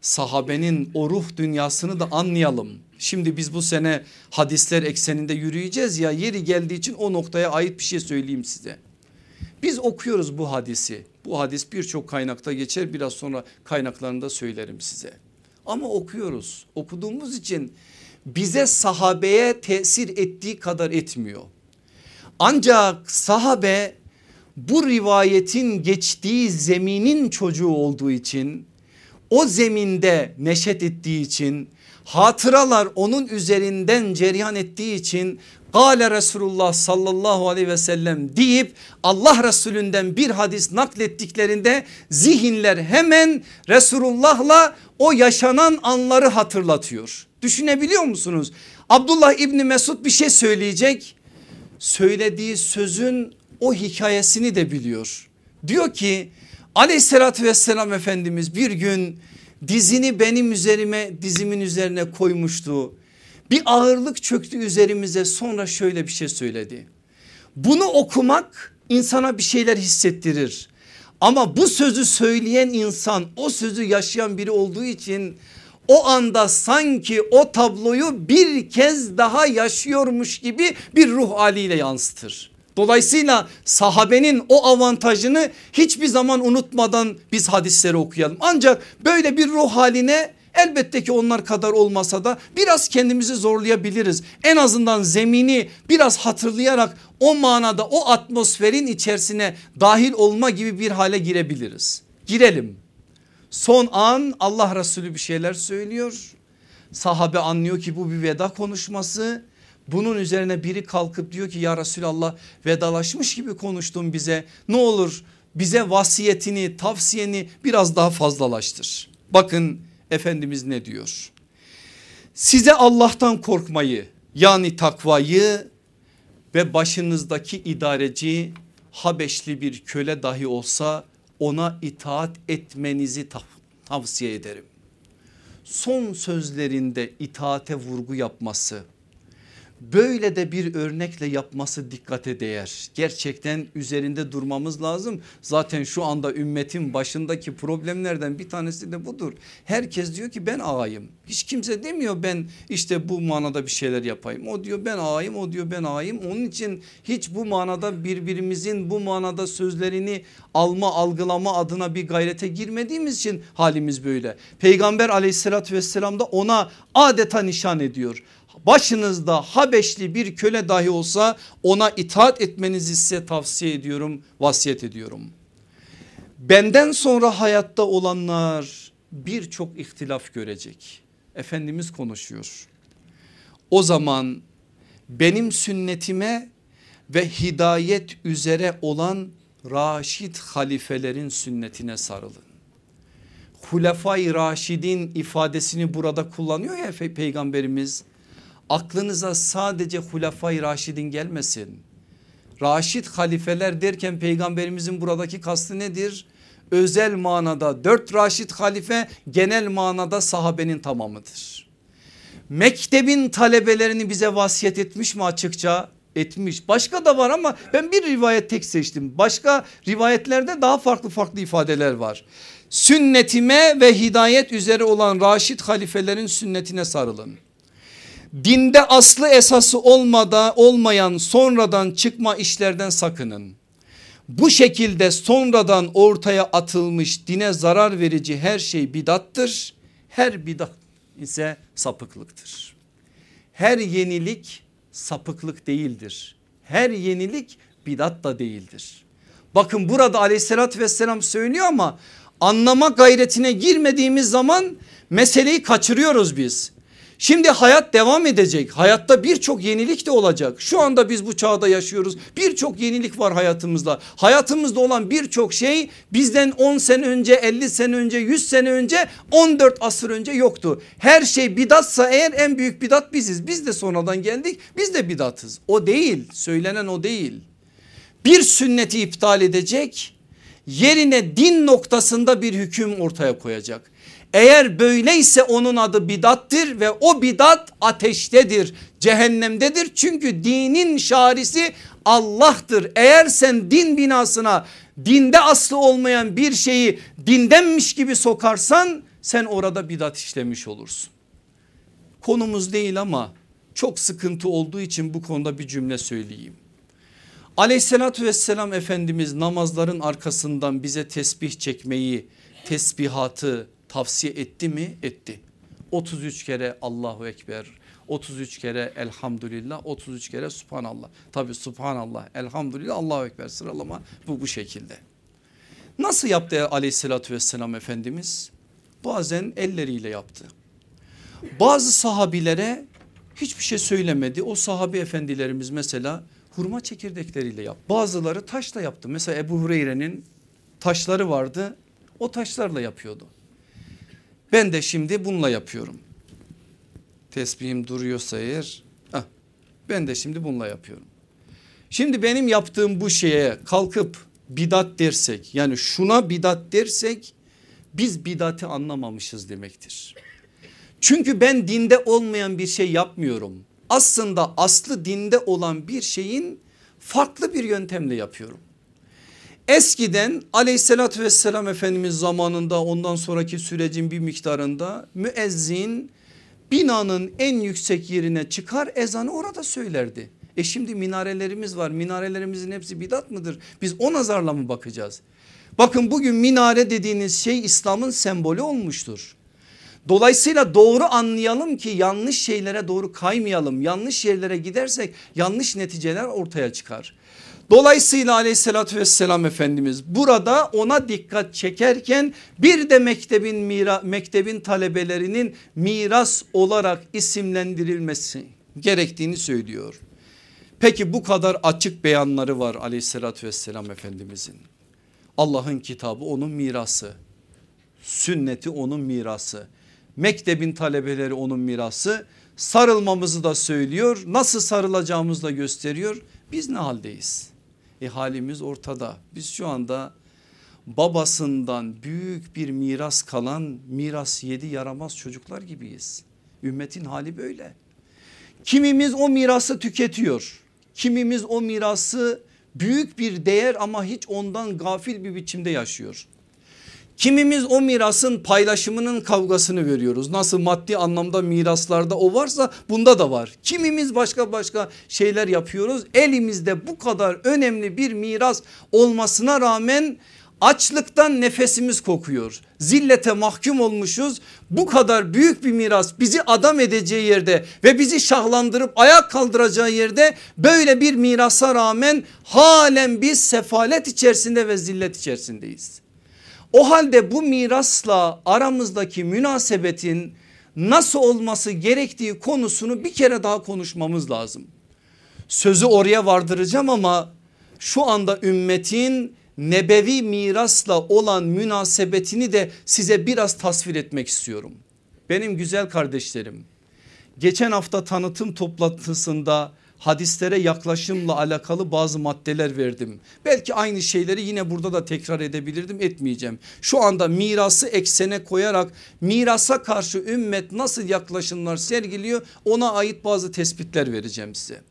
S1: sahabenin o ruh dünyasını da anlayalım. Şimdi biz bu sene hadisler ekseninde yürüyeceğiz ya yeri geldiği için o noktaya ait bir şey söyleyeyim size. Biz okuyoruz bu hadisi. Bu hadis birçok kaynakta geçer biraz sonra kaynaklarında söylerim size. Ama okuyoruz. Okuduğumuz için bize sahabeye tesir ettiği kadar etmiyor. Ancak sahabe bu rivayetin geçtiği zeminin çocuğu olduğu için o zeminde neşet ettiği için hatıralar onun üzerinden cereyan ettiği için Gale Resulullah sallallahu aleyhi ve sellem deyip Allah Resulünden bir hadis naklettiklerinde zihinler hemen Resulullah'la o yaşanan anları hatırlatıyor. Düşünebiliyor musunuz? Abdullah İbni Mesud bir şey söyleyecek. Söylediği sözün o hikayesini de biliyor. Diyor ki aleyhissalatü vesselam Efendimiz bir gün dizini benim üzerime dizimin üzerine koymuştu. Bir ağırlık çöktü üzerimize sonra şöyle bir şey söyledi. Bunu okumak insana bir şeyler hissettirir. Ama bu sözü söyleyen insan o sözü yaşayan biri olduğu için o anda sanki o tabloyu bir kez daha yaşıyormuş gibi bir ruh haliyle yansıtır. Dolayısıyla sahabenin o avantajını hiçbir zaman unutmadan biz hadisleri okuyalım. Ancak böyle bir ruh haline elbette ki onlar kadar olmasa da biraz kendimizi zorlayabiliriz. En azından zemini biraz hatırlayarak o manada o atmosferin içerisine dahil olma gibi bir hale girebiliriz. Girelim. Son an Allah Resulü bir şeyler söylüyor. Sahabe anlıyor ki bu bir veda konuşması bunun üzerine biri kalkıp diyor ki ya Resulallah vedalaşmış gibi konuştun bize ne olur bize vasiyetini tavsiyeni biraz daha fazlalaştır. Bakın Efendimiz ne diyor? Size Allah'tan korkmayı yani takvayı ve başınızdaki idareci Habeşli bir köle dahi olsa ona itaat etmenizi tavsiye ederim. Son sözlerinde itaate vurgu yapması böyle de bir örnekle yapması dikkate değer. Gerçekten üzerinde durmamız lazım. Zaten şu anda ümmetin başındaki problemlerden bir tanesi de budur. Herkes diyor ki ben ağayım. Hiç kimse demiyor ben işte bu manada bir şeyler yapayım. O diyor ben ağayım o diyor ben ağayım. Onun için hiç bu manada birbirimizin bu manada sözlerini alma algılama adına bir gayrete girmediğimiz için halimiz böyle. Peygamber aleyhissalatü vesselam da ona adeta nişan ediyor başınızda Habeşli bir köle dahi olsa ona itaat etmenizi size tavsiye ediyorum vasiyet ediyorum. Benden sonra hayatta olanlar birçok ihtilaf görecek. Efendimiz konuşuyor. O zaman benim sünnetime ve hidayet üzere olan Raşid halifelerin sünnetine sarılın. Hulefai Raşidin ifadesini burada kullanıyor ya peygamberimiz aklınıza sadece Hulafay Raşidin gelmesin. Raşid halifeler derken peygamberimizin buradaki kastı nedir? Özel manada dört Raşid halife genel manada sahabenin tamamıdır. Mektebin talebelerini bize vasiyet etmiş mi açıkça? Etmiş. Başka da var ama ben bir rivayet tek seçtim. Başka rivayetlerde daha farklı farklı ifadeler var. Sünnetime ve hidayet üzere olan Raşid halifelerin sünnetine sarılın dinde aslı esası olmada olmayan sonradan çıkma işlerden sakının. Bu şekilde sonradan ortaya atılmış dine zarar verici her şey bidattır. Her bidat ise sapıklıktır. Her yenilik sapıklık değildir. Her yenilik bidat da değildir. Bakın burada aleyhissalatü vesselam söylüyor ama anlama gayretine girmediğimiz zaman meseleyi kaçırıyoruz biz. Şimdi hayat devam edecek. Hayatta birçok yenilik de olacak. Şu anda biz bu çağda yaşıyoruz. Birçok yenilik var hayatımızda. Hayatımızda olan birçok şey bizden 10 sene önce, 50 sene önce, 100 sene önce, 14 asır önce yoktu. Her şey bidatsa eğer en büyük bidat biziz. Biz de sonradan geldik. Biz de bidatız. O değil. Söylenen o değil. Bir sünneti iptal edecek yerine din noktasında bir hüküm ortaya koyacak Eğer böyleyse onun adı bidattır ve o bidat ateştedir, cehennemdedir. Çünkü dinin şarisi Allah'tır. Eğer sen din binasına dinde aslı olmayan bir şeyi dindenmiş gibi sokarsan sen orada bidat işlemiş olursun. Konumuz değil ama çok sıkıntı olduğu için bu konuda bir cümle söyleyeyim. Aleyhissalatü vesselam Efendimiz namazların arkasından bize tesbih çekmeyi, tesbihatı tavsiye etti mi? Etti. 33 kere Allahu Ekber, 33 kere elhamdülillah, 33 kere subhanallah. Tabi subhanallah, elhamdülillah, Allahu Ekber sıralama bu bu şekilde. Nasıl yaptı aleyhissalatü vesselam Efendimiz? Bazen elleriyle yaptı. Bazı sahabilere hiçbir şey söylemedi. O sahabi efendilerimiz mesela hurma çekirdekleriyle yaptı. Bazıları taşla yaptı. Mesela Ebu Hureyre'nin taşları vardı. O taşlarla yapıyordu. Ben de şimdi bununla yapıyorum. Tesbihim duruyorsa eğer ah, ben de şimdi bununla yapıyorum. Şimdi benim yaptığım bu şeye kalkıp bidat dersek yani şuna bidat dersek biz bidati anlamamışız demektir. Çünkü ben dinde olmayan bir şey yapmıyorum. Aslında aslı dinde olan bir şeyin farklı bir yöntemle yapıyorum. Eskiden aleyhissalatü vesselam Efendimiz zamanında ondan sonraki sürecin bir miktarında müezzin binanın en yüksek yerine çıkar ezanı orada söylerdi. E şimdi minarelerimiz var minarelerimizin hepsi bidat mıdır? Biz o nazarla mı bakacağız? Bakın bugün minare dediğiniz şey İslam'ın sembolü olmuştur. Dolayısıyla doğru anlayalım ki yanlış şeylere doğru kaymayalım. Yanlış yerlere gidersek yanlış neticeler ortaya çıkar. Dolayısıyla aleyhissalatü vesselam Efendimiz burada ona dikkat çekerken bir de mektebin, mira, mektebin talebelerinin miras olarak isimlendirilmesi gerektiğini söylüyor. Peki bu kadar açık beyanları var aleyhissalatü vesselam Efendimizin. Allah'ın kitabı onun mirası. Sünneti onun mirası. Mektebin talebeleri onun mirası. Sarılmamızı da söylüyor. Nasıl sarılacağımızı da gösteriyor. Biz ne haldeyiz? E halimiz ortada. Biz şu anda babasından büyük bir miras kalan miras yedi yaramaz çocuklar gibiyiz. Ümmetin hali böyle. Kimimiz o mirası tüketiyor. Kimimiz o mirası büyük bir değer ama hiç ondan gafil bir biçimde yaşıyor. Kimimiz o mirasın paylaşımının kavgasını veriyoruz. Nasıl maddi anlamda miraslarda o varsa bunda da var. Kimimiz başka başka şeyler yapıyoruz. Elimizde bu kadar önemli bir miras olmasına rağmen açlıktan nefesimiz kokuyor. Zillete mahkum olmuşuz. Bu kadar büyük bir miras bizi adam edeceği yerde ve bizi şahlandırıp ayak kaldıracağı yerde böyle bir mirasa rağmen halen biz sefalet içerisinde ve zillet içerisindeyiz. O halde bu mirasla aramızdaki münasebetin nasıl olması gerektiği konusunu bir kere daha konuşmamız lazım. Sözü oraya vardıracağım ama şu anda ümmetin nebevi mirasla olan münasebetini de size biraz tasvir etmek istiyorum. Benim güzel kardeşlerim geçen hafta tanıtım toplantısında hadislere yaklaşımla alakalı bazı maddeler verdim. Belki aynı şeyleri yine burada da tekrar edebilirdim etmeyeceğim. Şu anda mirası eksene koyarak mirasa karşı ümmet nasıl yaklaşımlar sergiliyor ona ait bazı tespitler vereceğim size.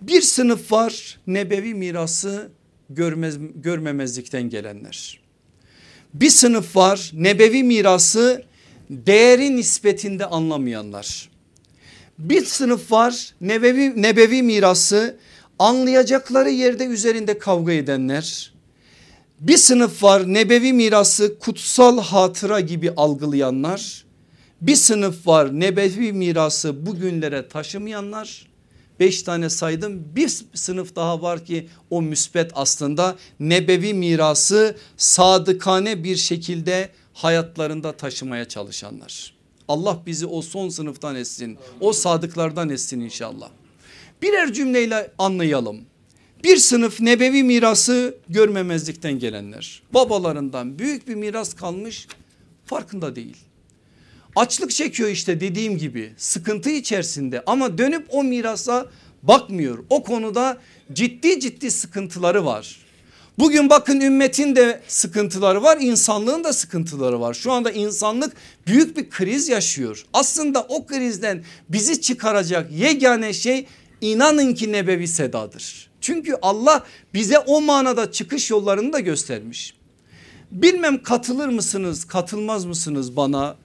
S1: Bir sınıf var nebevi mirası görmez, görmemezlikten gelenler. Bir sınıf var nebevi mirası değeri nispetinde anlamayanlar. Bir sınıf var nebevi, nebevi mirası anlayacakları yerde üzerinde kavga edenler. Bir sınıf var nebevi mirası kutsal hatıra gibi algılayanlar. Bir sınıf var nebevi mirası bugünlere taşımayanlar. Beş tane saydım bir sınıf daha var ki o müsbet aslında nebevi mirası sadıkane bir şekilde hayatlarında taşımaya çalışanlar. Allah bizi o son sınıftan etsin. O sadıklardan etsin inşallah. Birer cümleyle anlayalım. Bir sınıf nebevi mirası görmemezlikten gelenler. Babalarından büyük bir miras kalmış farkında değil. Açlık çekiyor işte dediğim gibi sıkıntı içerisinde ama dönüp o mirasa bakmıyor. O konuda ciddi ciddi sıkıntıları var. Bugün bakın ümmetin de sıkıntıları var insanlığın da sıkıntıları var. Şu anda insanlık büyük bir kriz yaşıyor. Aslında o krizden bizi çıkaracak yegane şey inanın ki nebevi sedadır. Çünkü Allah bize o manada çıkış yollarını da göstermiş. Bilmem katılır mısınız katılmaz mısınız bana?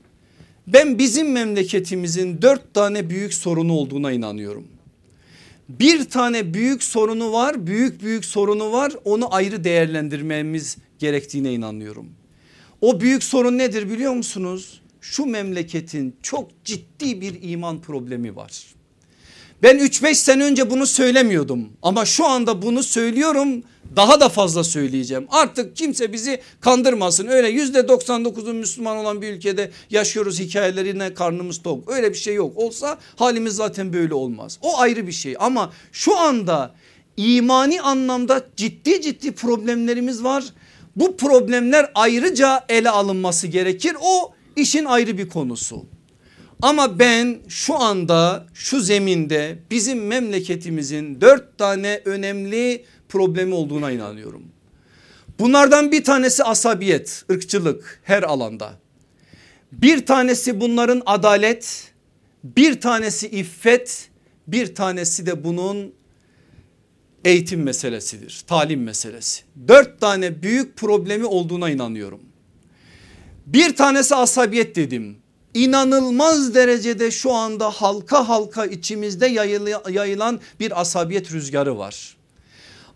S1: Ben bizim memleketimizin dört tane büyük sorunu olduğuna inanıyorum. Bir tane büyük sorunu var büyük büyük sorunu var onu ayrı değerlendirmemiz gerektiğine inanıyorum. O büyük sorun nedir biliyor musunuz? Şu memleketin çok ciddi bir iman problemi var. Ben 3-5 sene önce bunu söylemiyordum ama şu anda bunu söylüyorum daha da fazla söyleyeceğim. Artık kimse bizi kandırmasın. Öyle yüzde 99'un Müslüman olan bir ülkede yaşıyoruz hikayelerine karnımız tok. Öyle bir şey yok. Olsa halimiz zaten böyle olmaz. O ayrı bir şey ama şu anda imani anlamda ciddi ciddi problemlerimiz var. Bu problemler ayrıca ele alınması gerekir. O işin ayrı bir konusu. Ama ben şu anda şu zeminde bizim memleketimizin dört tane önemli problemi olduğuna inanıyorum. Bunlardan bir tanesi asabiyet, ırkçılık her alanda. Bir tanesi bunların adalet, bir tanesi iffet, bir tanesi de bunun eğitim meselesidir, talim meselesi. Dört tane büyük problemi olduğuna inanıyorum. Bir tanesi asabiyet dedim. İnanılmaz derecede şu anda halka halka içimizde yayılan bir asabiyet rüzgarı var.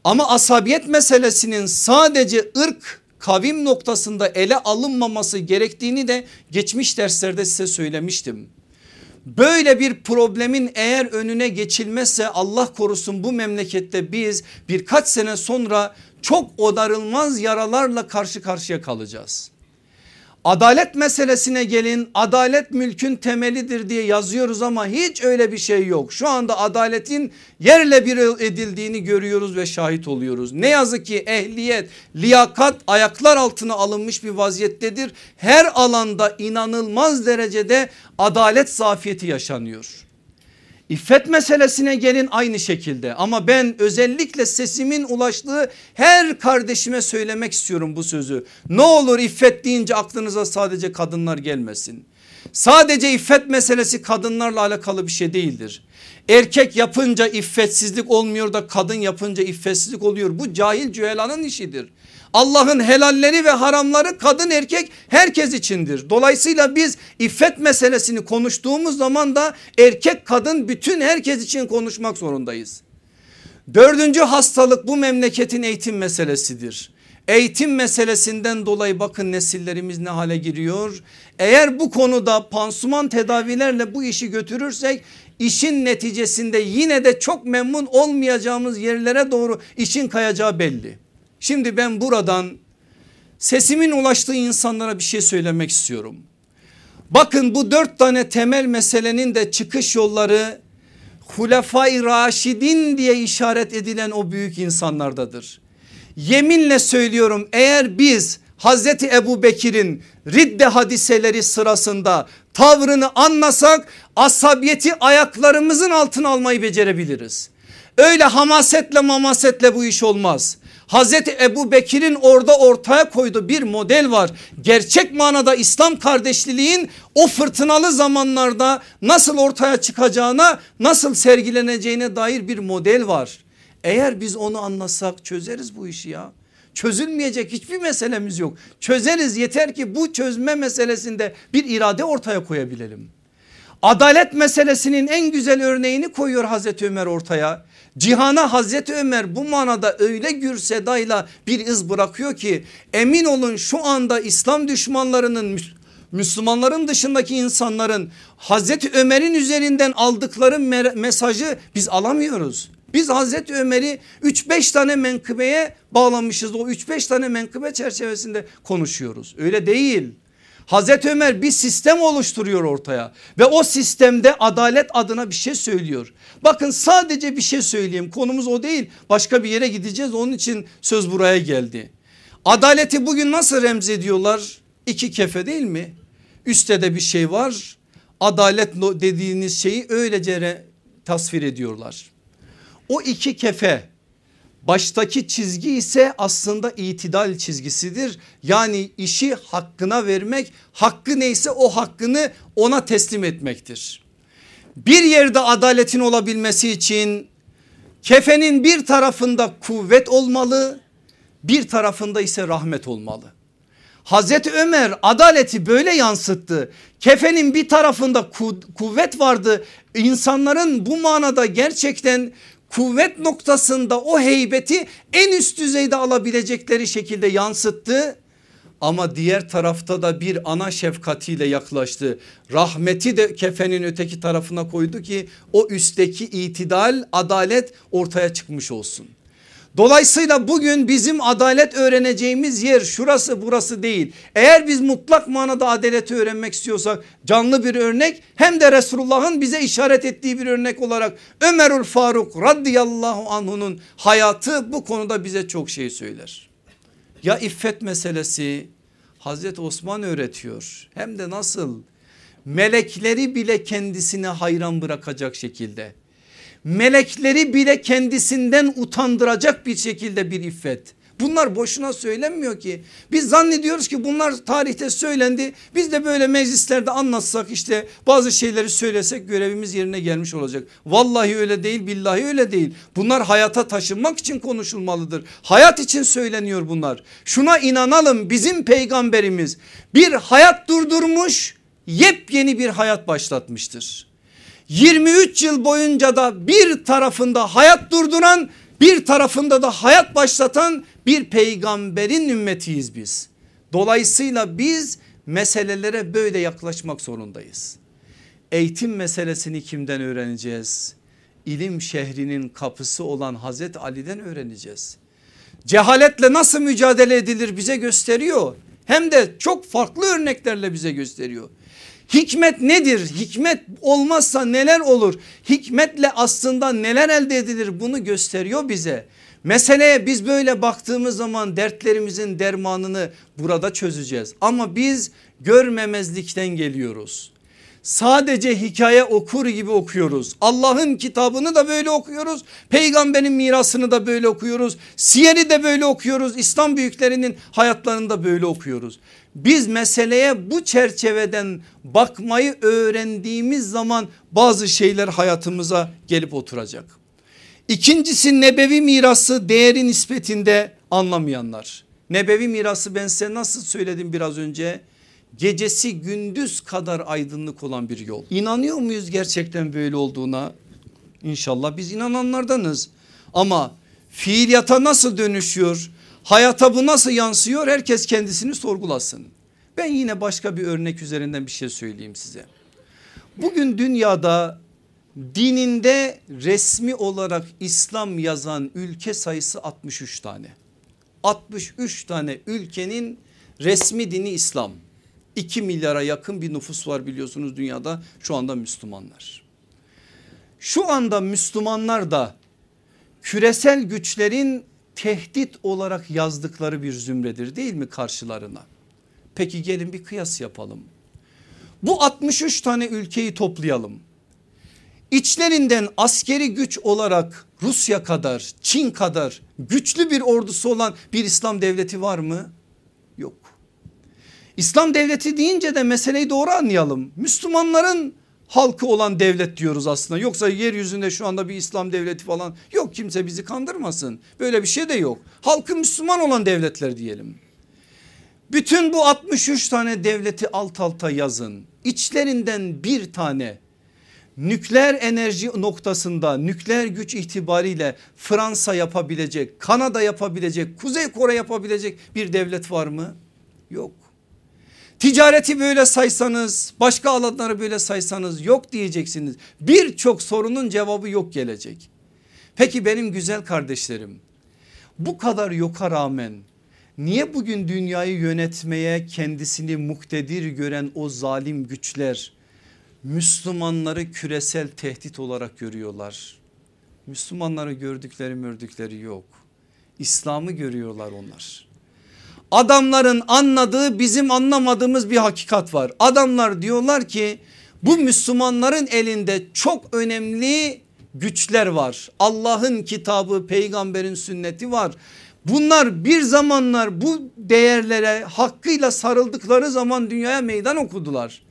S1: Ama asabiyet meselesinin sadece ırk kavim noktasında ele alınmaması gerektiğini de geçmiş derslerde size söylemiştim. Böyle bir problemin eğer önüne geçilmezse Allah korusun bu memlekette biz birkaç sene sonra çok odarılmaz yaralarla karşı karşıya kalacağız. Adalet meselesine gelin adalet mülkün temelidir diye yazıyoruz ama hiç öyle bir şey yok. Şu anda adaletin yerle bir edildiğini görüyoruz ve şahit oluyoruz. Ne yazık ki ehliyet liyakat ayaklar altına alınmış bir vaziyettedir. Her alanda inanılmaz derecede adalet zafiyeti yaşanıyor. İffet meselesine gelin aynı şekilde ama ben özellikle sesimin ulaştığı her kardeşime söylemek istiyorum bu sözü. Ne olur iffet deyince aklınıza sadece kadınlar gelmesin. Sadece iffet meselesi kadınlarla alakalı bir şey değildir. Erkek yapınca iffetsizlik olmuyor da kadın yapınca iffetsizlik oluyor. Bu cahil cühelanın işidir. Allah'ın helalleri ve haramları kadın erkek herkes içindir. Dolayısıyla biz iffet meselesini konuştuğumuz zaman da erkek kadın bütün herkes için konuşmak zorundayız. Dördüncü hastalık bu memleketin eğitim meselesidir. Eğitim meselesinden dolayı bakın nesillerimiz ne hale giriyor. Eğer bu konuda pansuman tedavilerle bu işi götürürsek işin neticesinde yine de çok memnun olmayacağımız yerlere doğru işin kayacağı belli. Şimdi ben buradan sesimin ulaştığı insanlara bir şey söylemek istiyorum. Bakın bu dört tane temel meselenin de çıkış yolları Hulefai Raşidin diye işaret edilen o büyük insanlardadır. Yeminle söylüyorum eğer biz Hazreti Ebu Bekir'in ridde hadiseleri sırasında tavrını anlasak asabiyeti ayaklarımızın altına almayı becerebiliriz. Öyle hamasetle mamasetle bu iş olmaz. Hazreti Ebu Bekir'in orada ortaya koyduğu bir model var. Gerçek manada İslam kardeşliğin o fırtınalı zamanlarda nasıl ortaya çıkacağına nasıl sergileneceğine dair bir model var. Eğer biz onu anlasak çözeriz bu işi ya. Çözülmeyecek hiçbir meselemiz yok. Çözeriz yeter ki bu çözme meselesinde bir irade ortaya koyabilelim. Adalet meselesinin en güzel örneğini koyuyor Hazreti Ömer ortaya. Cihana Hazreti Ömer bu manada öyle gür sedayla bir iz bırakıyor ki emin olun şu anda İslam düşmanlarının Müslümanların dışındaki insanların Hazreti Ömer'in üzerinden aldıkları mesajı biz alamıyoruz. Biz Hazreti Ömer'i 3-5 tane menkıbeye bağlamışız. O 3-5 tane menkıbe çerçevesinde konuşuyoruz. Öyle değil. Hazreti Ömer bir sistem oluşturuyor ortaya ve o sistemde adalet adına bir şey söylüyor. Bakın sadece bir şey söyleyeyim konumuz o değil başka bir yere gideceğiz onun için söz buraya geldi. Adaleti bugün nasıl remzediyorlar? İki kefe değil mi? Üstte de bir şey var adalet dediğiniz şeyi öylece tasvir ediyorlar. O iki kefe Baştaki çizgi ise aslında itidal çizgisidir. Yani işi hakkına vermek hakkı neyse o hakkını ona teslim etmektir. Bir yerde adaletin olabilmesi için kefenin bir tarafında kuvvet olmalı bir tarafında ise rahmet olmalı. Hazreti Ömer adaleti böyle yansıttı. Kefenin bir tarafında kuvvet vardı. İnsanların bu manada gerçekten kuvvet noktasında o heybeti en üst düzeyde alabilecekleri şekilde yansıttı. Ama diğer tarafta da bir ana şefkatiyle yaklaştı. Rahmeti de kefenin öteki tarafına koydu ki o üstteki itidal adalet ortaya çıkmış olsun. Dolayısıyla bugün bizim adalet öğreneceğimiz yer şurası burası değil. Eğer biz mutlak manada adaleti öğrenmek istiyorsak canlı bir örnek hem de Resulullah'ın bize işaret ettiği bir örnek olarak Ömerül Faruk radıyallahu anhunun hayatı bu konuda bize çok şey söyler. Ya iffet meselesi Hazreti Osman öğretiyor hem de nasıl melekleri bile kendisine hayran bırakacak şekilde melekleri bile kendisinden utandıracak bir şekilde bir iffet. Bunlar boşuna söylenmiyor ki. Biz zannediyoruz ki bunlar tarihte söylendi. Biz de böyle meclislerde anlatsak işte bazı şeyleri söylesek görevimiz yerine gelmiş olacak. Vallahi öyle değil billahi öyle değil. Bunlar hayata taşınmak için konuşulmalıdır. Hayat için söyleniyor bunlar. Şuna inanalım bizim peygamberimiz bir hayat durdurmuş yepyeni bir hayat başlatmıştır. 23 yıl boyunca da bir tarafında hayat durduran bir tarafında da hayat başlatan bir peygamberin ümmetiyiz biz. Dolayısıyla biz meselelere böyle yaklaşmak zorundayız. Eğitim meselesini kimden öğreneceğiz? İlim şehrinin kapısı olan Hazreti Ali'den öğreneceğiz. Cehaletle nasıl mücadele edilir bize gösteriyor. Hem de çok farklı örneklerle bize gösteriyor. Hikmet nedir? Hikmet olmazsa neler olur? Hikmetle aslında neler elde edilir bunu gösteriyor bize. Meseleye biz böyle baktığımız zaman dertlerimizin dermanını burada çözeceğiz. Ama biz görmemezlikten geliyoruz. Sadece hikaye okur gibi okuyoruz. Allah'ın kitabını da böyle okuyoruz. Peygamberin mirasını da böyle okuyoruz. Siyeri de böyle okuyoruz. İslam büyüklerinin hayatlarını da böyle okuyoruz. Biz meseleye bu çerçeveden bakmayı öğrendiğimiz zaman bazı şeyler hayatımıza gelip oturacak. İkincisi nebevi mirası değeri nispetinde anlamayanlar. Nebevi mirası ben size nasıl söyledim biraz önce? Gecesi gündüz kadar aydınlık olan bir yol. İnanıyor muyuz gerçekten böyle olduğuna? İnşallah biz inananlardanız. Ama fiiliyata nasıl dönüşüyor? Hayata bu nasıl yansıyor? Herkes kendisini sorgulasın. Ben yine başka bir örnek üzerinden bir şey söyleyeyim size. Bugün dünyada dininde resmi olarak İslam yazan ülke sayısı 63 tane. 63 tane ülkenin resmi dini İslam. 2 milyara yakın bir nüfus var biliyorsunuz dünyada şu anda Müslümanlar. Şu anda Müslümanlar da küresel güçlerin tehdit olarak yazdıkları bir zümredir değil mi karşılarına? Peki gelin bir kıyas yapalım. Bu 63 tane ülkeyi toplayalım. İçlerinden askeri güç olarak Rusya kadar Çin kadar güçlü bir ordusu olan bir İslam devleti var mı? Yok. İslam devleti deyince de meseleyi doğru anlayalım. Müslümanların halkı olan devlet diyoruz aslında. Yoksa yeryüzünde şu anda bir İslam devleti falan yok kimse bizi kandırmasın. Böyle bir şey de yok. Halkı Müslüman olan devletler diyelim. Bütün bu 63 tane devleti alt alta yazın. İçlerinden bir tane nükleer enerji noktasında nükleer güç itibariyle Fransa yapabilecek, Kanada yapabilecek, Kuzey Kore yapabilecek bir devlet var mı? Yok. Ticareti böyle saysanız başka alanları böyle saysanız yok diyeceksiniz. Birçok sorunun cevabı yok gelecek. Peki benim güzel kardeşlerim bu kadar yoka rağmen niye bugün dünyayı yönetmeye kendisini muktedir gören o zalim güçler Müslümanları küresel tehdit olarak görüyorlar? Müslümanları gördükleri mördükleri yok. İslam'ı görüyorlar onlar. Adamların anladığı bizim anlamadığımız bir hakikat var. Adamlar diyorlar ki bu Müslümanların elinde çok önemli güçler var. Allah'ın kitabı peygamberin sünneti var. Bunlar bir zamanlar bu değerlere hakkıyla sarıldıkları zaman dünyaya meydan okudular.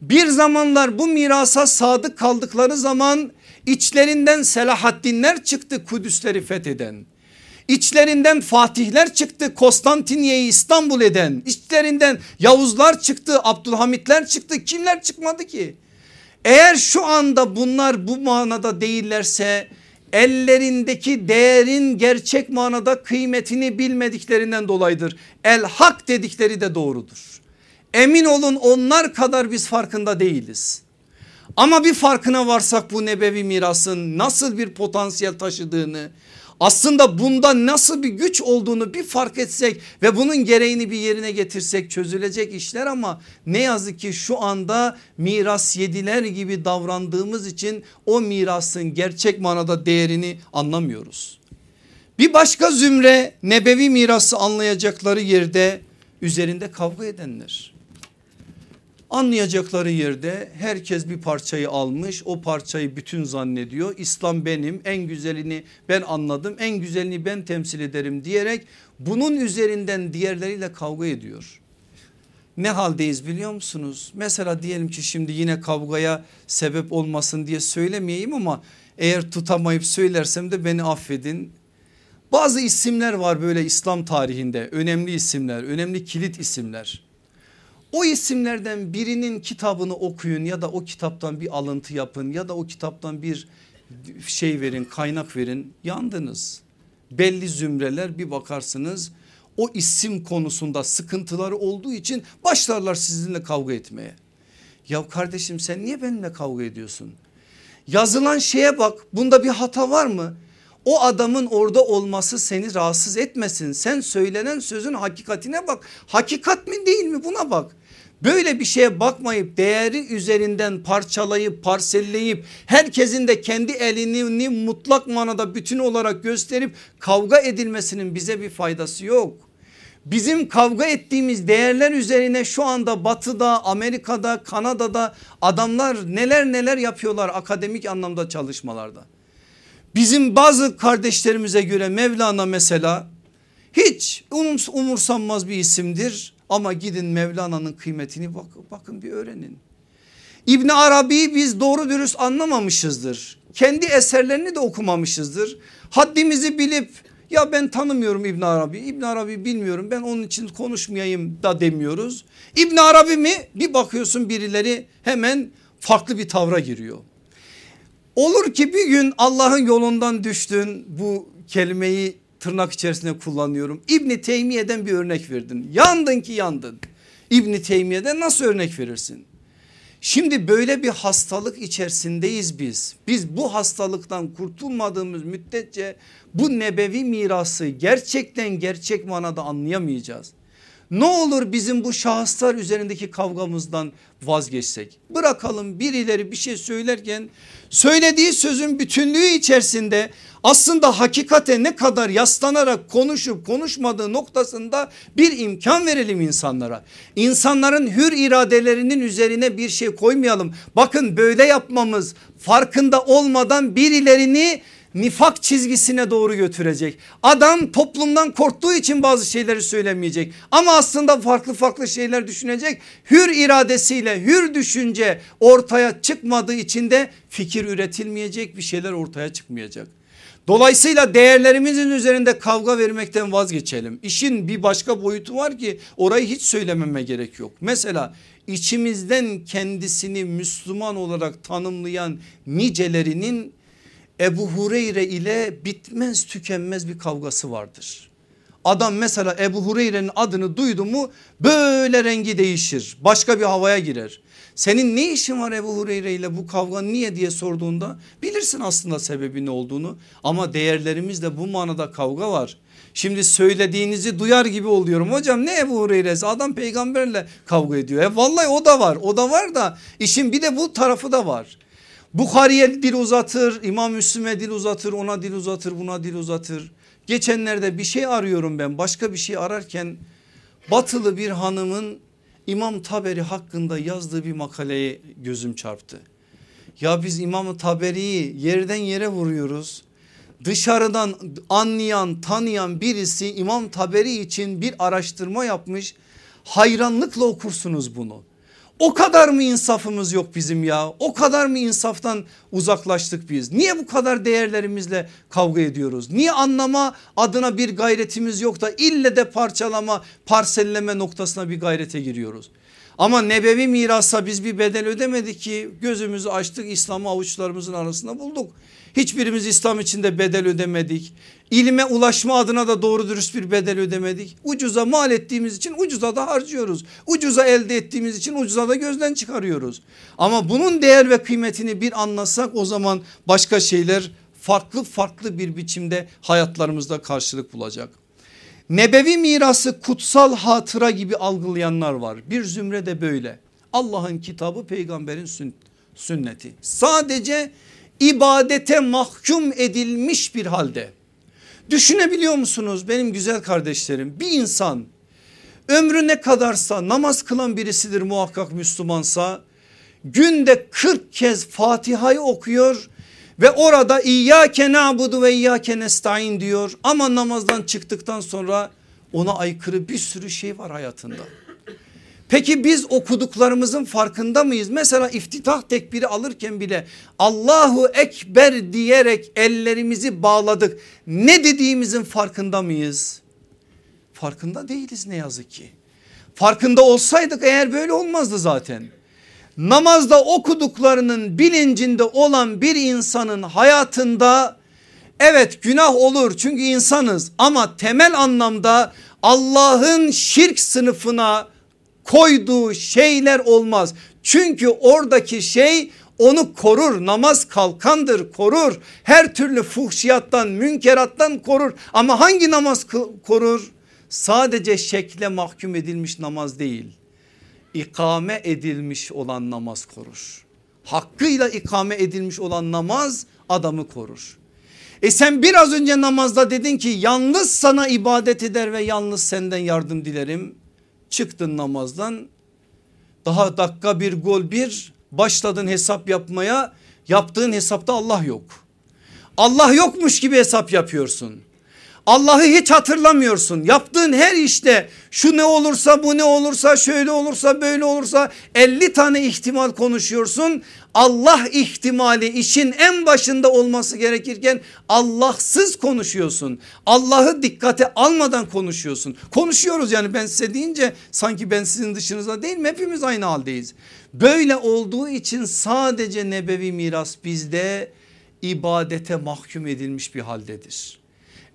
S1: Bir zamanlar bu mirasa sadık kaldıkları zaman içlerinden Selahaddinler çıktı Kudüsleri fetheden. İçlerinden Fatihler çıktı Konstantinye'yi İstanbul eden. İçlerinden Yavuzlar çıktı Abdülhamitler çıktı kimler çıkmadı ki? Eğer şu anda bunlar bu manada değillerse ellerindeki değerin gerçek manada kıymetini bilmediklerinden dolayıdır. El hak dedikleri de doğrudur. Emin olun onlar kadar biz farkında değiliz. Ama bir farkına varsak bu nebevi mirasın nasıl bir potansiyel taşıdığını aslında bunda nasıl bir güç olduğunu bir fark etsek ve bunun gereğini bir yerine getirsek çözülecek işler ama ne yazık ki şu anda miras yediler gibi davrandığımız için o mirasın gerçek manada değerini anlamıyoruz. Bir başka zümre nebevi mirası anlayacakları yerde üzerinde kavga edenler. Anlayacakları yerde herkes bir parçayı almış o parçayı bütün zannediyor. İslam benim en güzelini ben anladım en güzelini ben temsil ederim diyerek bunun üzerinden diğerleriyle kavga ediyor. Ne haldeyiz biliyor musunuz? Mesela diyelim ki şimdi yine kavgaya sebep olmasın diye söylemeyeyim ama eğer tutamayıp söylersem de beni affedin. Bazı isimler var böyle İslam tarihinde önemli isimler önemli kilit isimler. O isimlerden birinin kitabını okuyun ya da o kitaptan bir alıntı yapın ya da o kitaptan bir şey verin kaynak verin yandınız. Belli zümreler bir bakarsınız o isim konusunda sıkıntıları olduğu için başlarlar sizinle kavga etmeye. Ya kardeşim sen niye benimle kavga ediyorsun? Yazılan şeye bak bunda bir hata var mı? O adamın orada olması seni rahatsız etmesin. Sen söylenen sözün hakikatine bak. Hakikat mi değil mi buna bak. Böyle bir şeye bakmayıp değeri üzerinden parçalayıp parselleyip herkesin de kendi elini mutlak manada bütün olarak gösterip kavga edilmesinin bize bir faydası yok. Bizim kavga ettiğimiz değerler üzerine şu anda batıda Amerika'da Kanada'da adamlar neler neler yapıyorlar akademik anlamda çalışmalarda. Bizim bazı kardeşlerimize göre Mevlana mesela hiç umursanmaz bir isimdir ama gidin Mevlana'nın kıymetini bak, bakın bir öğrenin. İbn Arabi'yi biz doğru dürüst anlamamışızdır. Kendi eserlerini de okumamışızdır. Haddimizi bilip ya ben tanımıyorum İbn Arabi. İbn Arabi bilmiyorum. Ben onun için konuşmayayım da demiyoruz. İbn Arabi mi? Bir bakıyorsun birileri hemen farklı bir tavra giriyor. Olur ki bir gün Allah'ın yolundan düştün bu kelimeyi tırnak içerisinde kullanıyorum. İbni Teymiye'den bir örnek verdin. Yandın ki yandın. İbni Teymiye'den nasıl örnek verirsin? Şimdi böyle bir hastalık içerisindeyiz biz. Biz bu hastalıktan kurtulmadığımız müddetçe bu nebevi mirası gerçekten gerçek manada anlayamayacağız. Ne olur bizim bu şahıslar üzerindeki kavgamızdan vazgeçsek. Bırakalım birileri bir şey söylerken söylediği sözün bütünlüğü içerisinde aslında hakikate ne kadar yaslanarak konuşup konuşmadığı noktasında bir imkan verelim insanlara. İnsanların hür iradelerinin üzerine bir şey koymayalım. Bakın böyle yapmamız farkında olmadan birilerini nifak çizgisine doğru götürecek. Adam toplumdan korktuğu için bazı şeyleri söylemeyecek ama aslında farklı farklı şeyler düşünecek. Hür iradesiyle hür düşünce ortaya çıkmadığı için de fikir üretilmeyecek bir şeyler ortaya çıkmayacak. Dolayısıyla değerlerimizin üzerinde kavga vermekten vazgeçelim. İşin bir başka boyutu var ki orayı hiç söylememe gerek yok. Mesela içimizden kendisini Müslüman olarak tanımlayan nicelerinin Ebu Hureyre ile bitmez tükenmez bir kavgası vardır. Adam mesela Ebu Hureyre'nin adını duydu mu böyle rengi değişir. Başka bir havaya girer. Senin ne işin var Ebu Hureyre ile bu kavga niye diye sorduğunda bilirsin aslında sebebi ne olduğunu. Ama değerlerimizde bu manada kavga var. Şimdi söylediğinizi duyar gibi oluyorum hocam ne Ebu Hureyre'si adam peygamberle kavga ediyor. E vallahi o da var o da var da işin bir de bu tarafı da var. Bukhari'ye dil uzatır, İmam Müslim'e dil uzatır, ona dil uzatır, buna dil uzatır. Geçenlerde bir şey arıyorum ben başka bir şey ararken batılı bir hanımın İmam Taberi hakkında yazdığı bir makaleye gözüm çarptı. Ya biz İmam Taberi'yi yerden yere vuruyoruz. Dışarıdan anlayan tanıyan birisi İmam Taberi için bir araştırma yapmış. Hayranlıkla okursunuz bunu. O kadar mı insafımız yok bizim ya? O kadar mı insaftan uzaklaştık biz? Niye bu kadar değerlerimizle kavga ediyoruz? Niye anlama adına bir gayretimiz yok da ille de parçalama, parselleme noktasına bir gayrete giriyoruz? Ama nebevi mirasa biz bir bedel ödemedik ki gözümüzü açtık İslam'ı avuçlarımızın arasında bulduk. Hiçbirimiz İslam için de bedel ödemedik. İlime ulaşma adına da doğru dürüst bir bedel ödemedik. Ucuza mal ettiğimiz için ucuza da harcıyoruz. Ucuza elde ettiğimiz için ucuza da gözden çıkarıyoruz. Ama bunun değer ve kıymetini bir anlasak o zaman başka şeyler farklı farklı bir biçimde hayatlarımızda karşılık bulacak. Nebevi mirası kutsal hatıra gibi algılayanlar var. Bir zümre de böyle. Allah'ın kitabı peygamberin sünneti. Sadece ibadete mahkum edilmiş bir halde. Düşünebiliyor musunuz benim güzel kardeşlerim bir insan ömrü ne kadarsa namaz kılan birisidir muhakkak Müslümansa günde 40 kez Fatiha'yı okuyor ve orada İyyâke na'budu ve İyyâke nesta'in diyor ama namazdan çıktıktan sonra ona aykırı bir sürü şey var hayatında. Peki biz okuduklarımızın farkında mıyız? Mesela iftitah tekbiri alırken bile Allahu Ekber diyerek ellerimizi bağladık. Ne dediğimizin farkında mıyız? Farkında değiliz ne yazık ki. Farkında olsaydık eğer böyle olmazdı zaten. Namazda okuduklarının bilincinde olan bir insanın hayatında evet günah olur çünkü insanız ama temel anlamda Allah'ın şirk sınıfına koyduğu şeyler olmaz. Çünkü oradaki şey onu korur namaz kalkandır korur. Her türlü fuhşiyattan münkerattan korur. Ama hangi namaz korur? Sadece şekle mahkum edilmiş namaz değil. İkame edilmiş olan namaz korur. Hakkıyla ikame edilmiş olan namaz adamı korur. E sen biraz önce namazda dedin ki yalnız sana ibadet eder ve yalnız senden yardım dilerim çıktın namazdan daha dakika bir gol bir başladın hesap yapmaya yaptığın hesapta Allah yok. Allah yokmuş gibi hesap yapıyorsun. Allah'ı hiç hatırlamıyorsun. Yaptığın her işte şu ne olursa bu ne olursa şöyle olursa böyle olursa 50 tane ihtimal konuşuyorsun. Allah ihtimali işin en başında olması gerekirken Allahsız konuşuyorsun. Allah'ı dikkate almadan konuşuyorsun. Konuşuyoruz yani ben size deyince sanki ben sizin dışınızda değil mi? Hepimiz aynı haldeyiz. Böyle olduğu için sadece nebevi miras bizde ibadete mahkum edilmiş bir haldedir.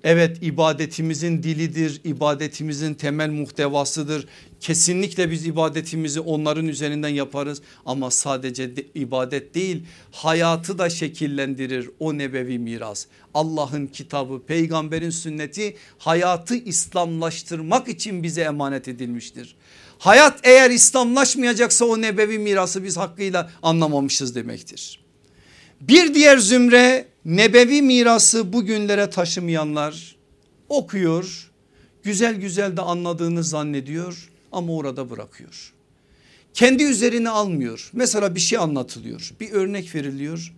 S1: Evet ibadetimizin dilidir, ibadetimizin temel muhtevasıdır. Kesinlikle biz ibadetimizi onların üzerinden yaparız ama sadece de, ibadet değil hayatı da şekillendirir o nebevi miras. Allah'ın kitabı peygamberin sünneti hayatı İslamlaştırmak için bize emanet edilmiştir. Hayat eğer İslamlaşmayacaksa o nebevi mirası biz hakkıyla anlamamışız demektir. Bir diğer zümre nebevi mirası bugünlere taşımayanlar okuyor güzel güzel de anladığını zannediyor ama orada bırakıyor. Kendi üzerine almıyor mesela bir şey anlatılıyor bir örnek veriliyor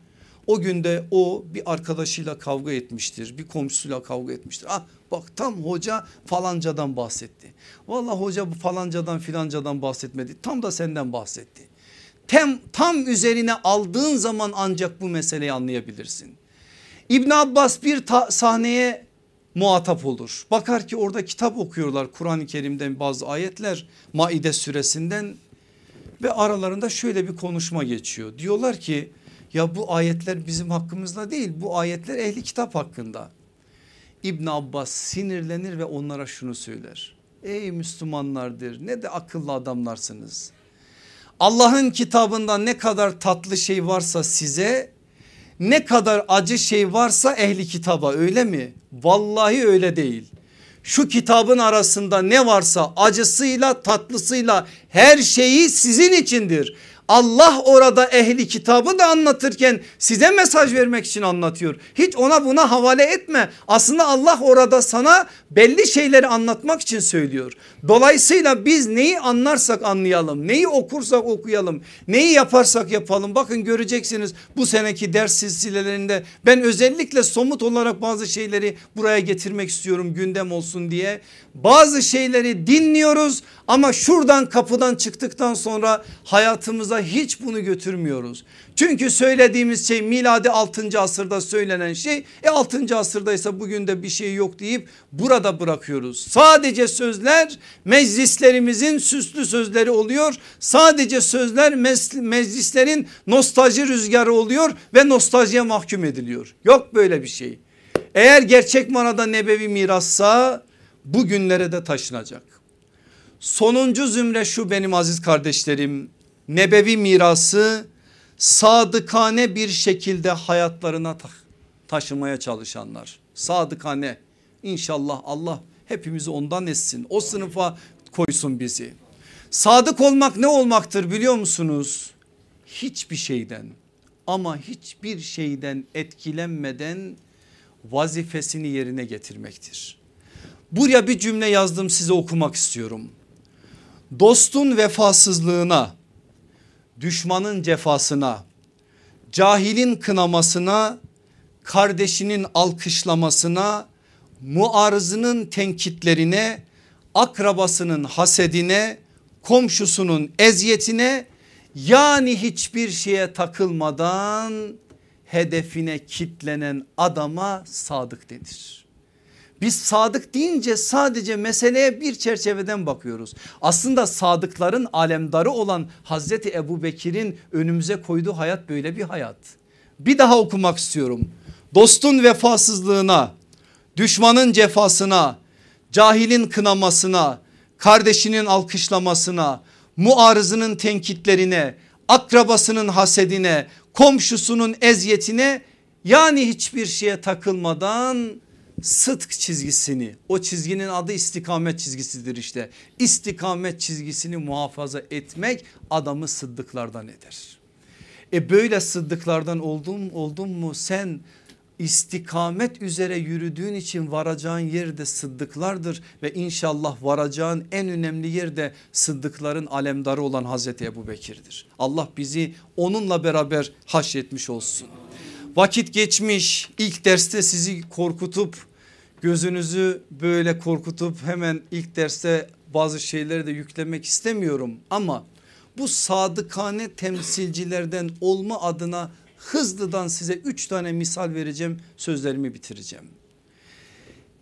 S1: o günde o bir arkadaşıyla kavga etmiştir bir komşusuyla kavga etmiştir. Ah bak tam hoca falancadan bahsetti. Valla hoca bu falancadan filancadan bahsetmedi tam da senden bahsetti. Tem, tam üzerine aldığın zaman ancak bu meseleyi anlayabilirsin. İbn Abbas bir sahneye muhatap olur. Bakar ki orada kitap okuyorlar Kur'an-ı Kerim'den bazı ayetler Maide suresinden ve aralarında şöyle bir konuşma geçiyor. Diyorlar ki ya bu ayetler bizim hakkımızda değil bu ayetler ehli kitap hakkında. İbn Abbas sinirlenir ve onlara şunu söyler. Ey Müslümanlardır ne de akıllı adamlarsınız. Allah'ın kitabında ne kadar tatlı şey varsa size ne kadar acı şey varsa ehli kitaba öyle mi? Vallahi öyle değil. Şu kitabın arasında ne varsa acısıyla tatlısıyla her şeyi sizin içindir. Allah orada ehli kitabı da anlatırken size mesaj vermek için anlatıyor. Hiç ona buna havale etme. Aslında Allah orada sana belli şeyleri anlatmak için söylüyor. Dolayısıyla biz neyi anlarsak anlayalım, neyi okursak okuyalım, neyi yaparsak yapalım. Bakın göreceksiniz bu seneki ders silsilelerinde ben özellikle somut olarak bazı şeyleri buraya getirmek istiyorum gündem olsun diye. Bazı şeyleri dinliyoruz ama şuradan kapıdan çıktıktan sonra hayatımıza hiç bunu götürmüyoruz. Çünkü söylediğimiz şey miladi 6. asırda söylenen şey e 6. asırdaysa bugün de bir şey yok deyip burada bırakıyoruz. Sadece sözler meclislerimizin süslü sözleri oluyor. Sadece sözler meclislerin nostalji rüzgarı oluyor ve nostaljiye mahkum ediliyor. Yok böyle bir şey. Eğer gerçek manada nebevi mirassa bugünlere de taşınacak. Sonuncu zümre şu benim aziz kardeşlerim nebevi mirası sadıkane bir şekilde hayatlarına taşımaya çalışanlar. Sadıkane inşallah Allah hepimizi ondan etsin o sınıfa koysun bizi. Sadık olmak ne olmaktır biliyor musunuz? Hiçbir şeyden ama hiçbir şeyden etkilenmeden vazifesini yerine getirmektir. Buraya bir cümle yazdım size okumak istiyorum. Dostun vefasızlığına, düşmanın cefasına, cahilin kınamasına, kardeşinin alkışlamasına, muarızının tenkitlerine, akrabasının hasedine, komşusunun eziyetine yani hiçbir şeye takılmadan hedefine kitlenen adama sadık denir. Biz sadık deyince sadece meseleye bir çerçeveden bakıyoruz. Aslında sadıkların alemdarı olan Hazreti Ebu Bekir'in önümüze koyduğu hayat böyle bir hayat. Bir daha okumak istiyorum. Dostun vefasızlığına, düşmanın cefasına, cahilin kınamasına, kardeşinin alkışlamasına, muarızının tenkitlerine, akrabasının hasedine, komşusunun eziyetine yani hiçbir şeye takılmadan sıdk çizgisini o çizginin adı istikamet çizgisidir işte. İstikamet çizgisini muhafaza etmek adamı sıddıklardan eder. E böyle sıddıklardan oldun, oldun mu sen istikamet üzere yürüdüğün için varacağın yerde sıddıklardır ve inşallah varacağın en önemli yerde sıddıkların alemdarı olan Hazreti Ebu Bekir'dir. Allah bizi onunla beraber haşretmiş olsun. Vakit geçmiş ilk derste sizi korkutup gözünüzü böyle korkutup hemen ilk derste bazı şeyleri de yüklemek istemiyorum ama bu sadıkane temsilcilerden olma adına hızlıdan size üç tane misal vereceğim sözlerimi bitireceğim.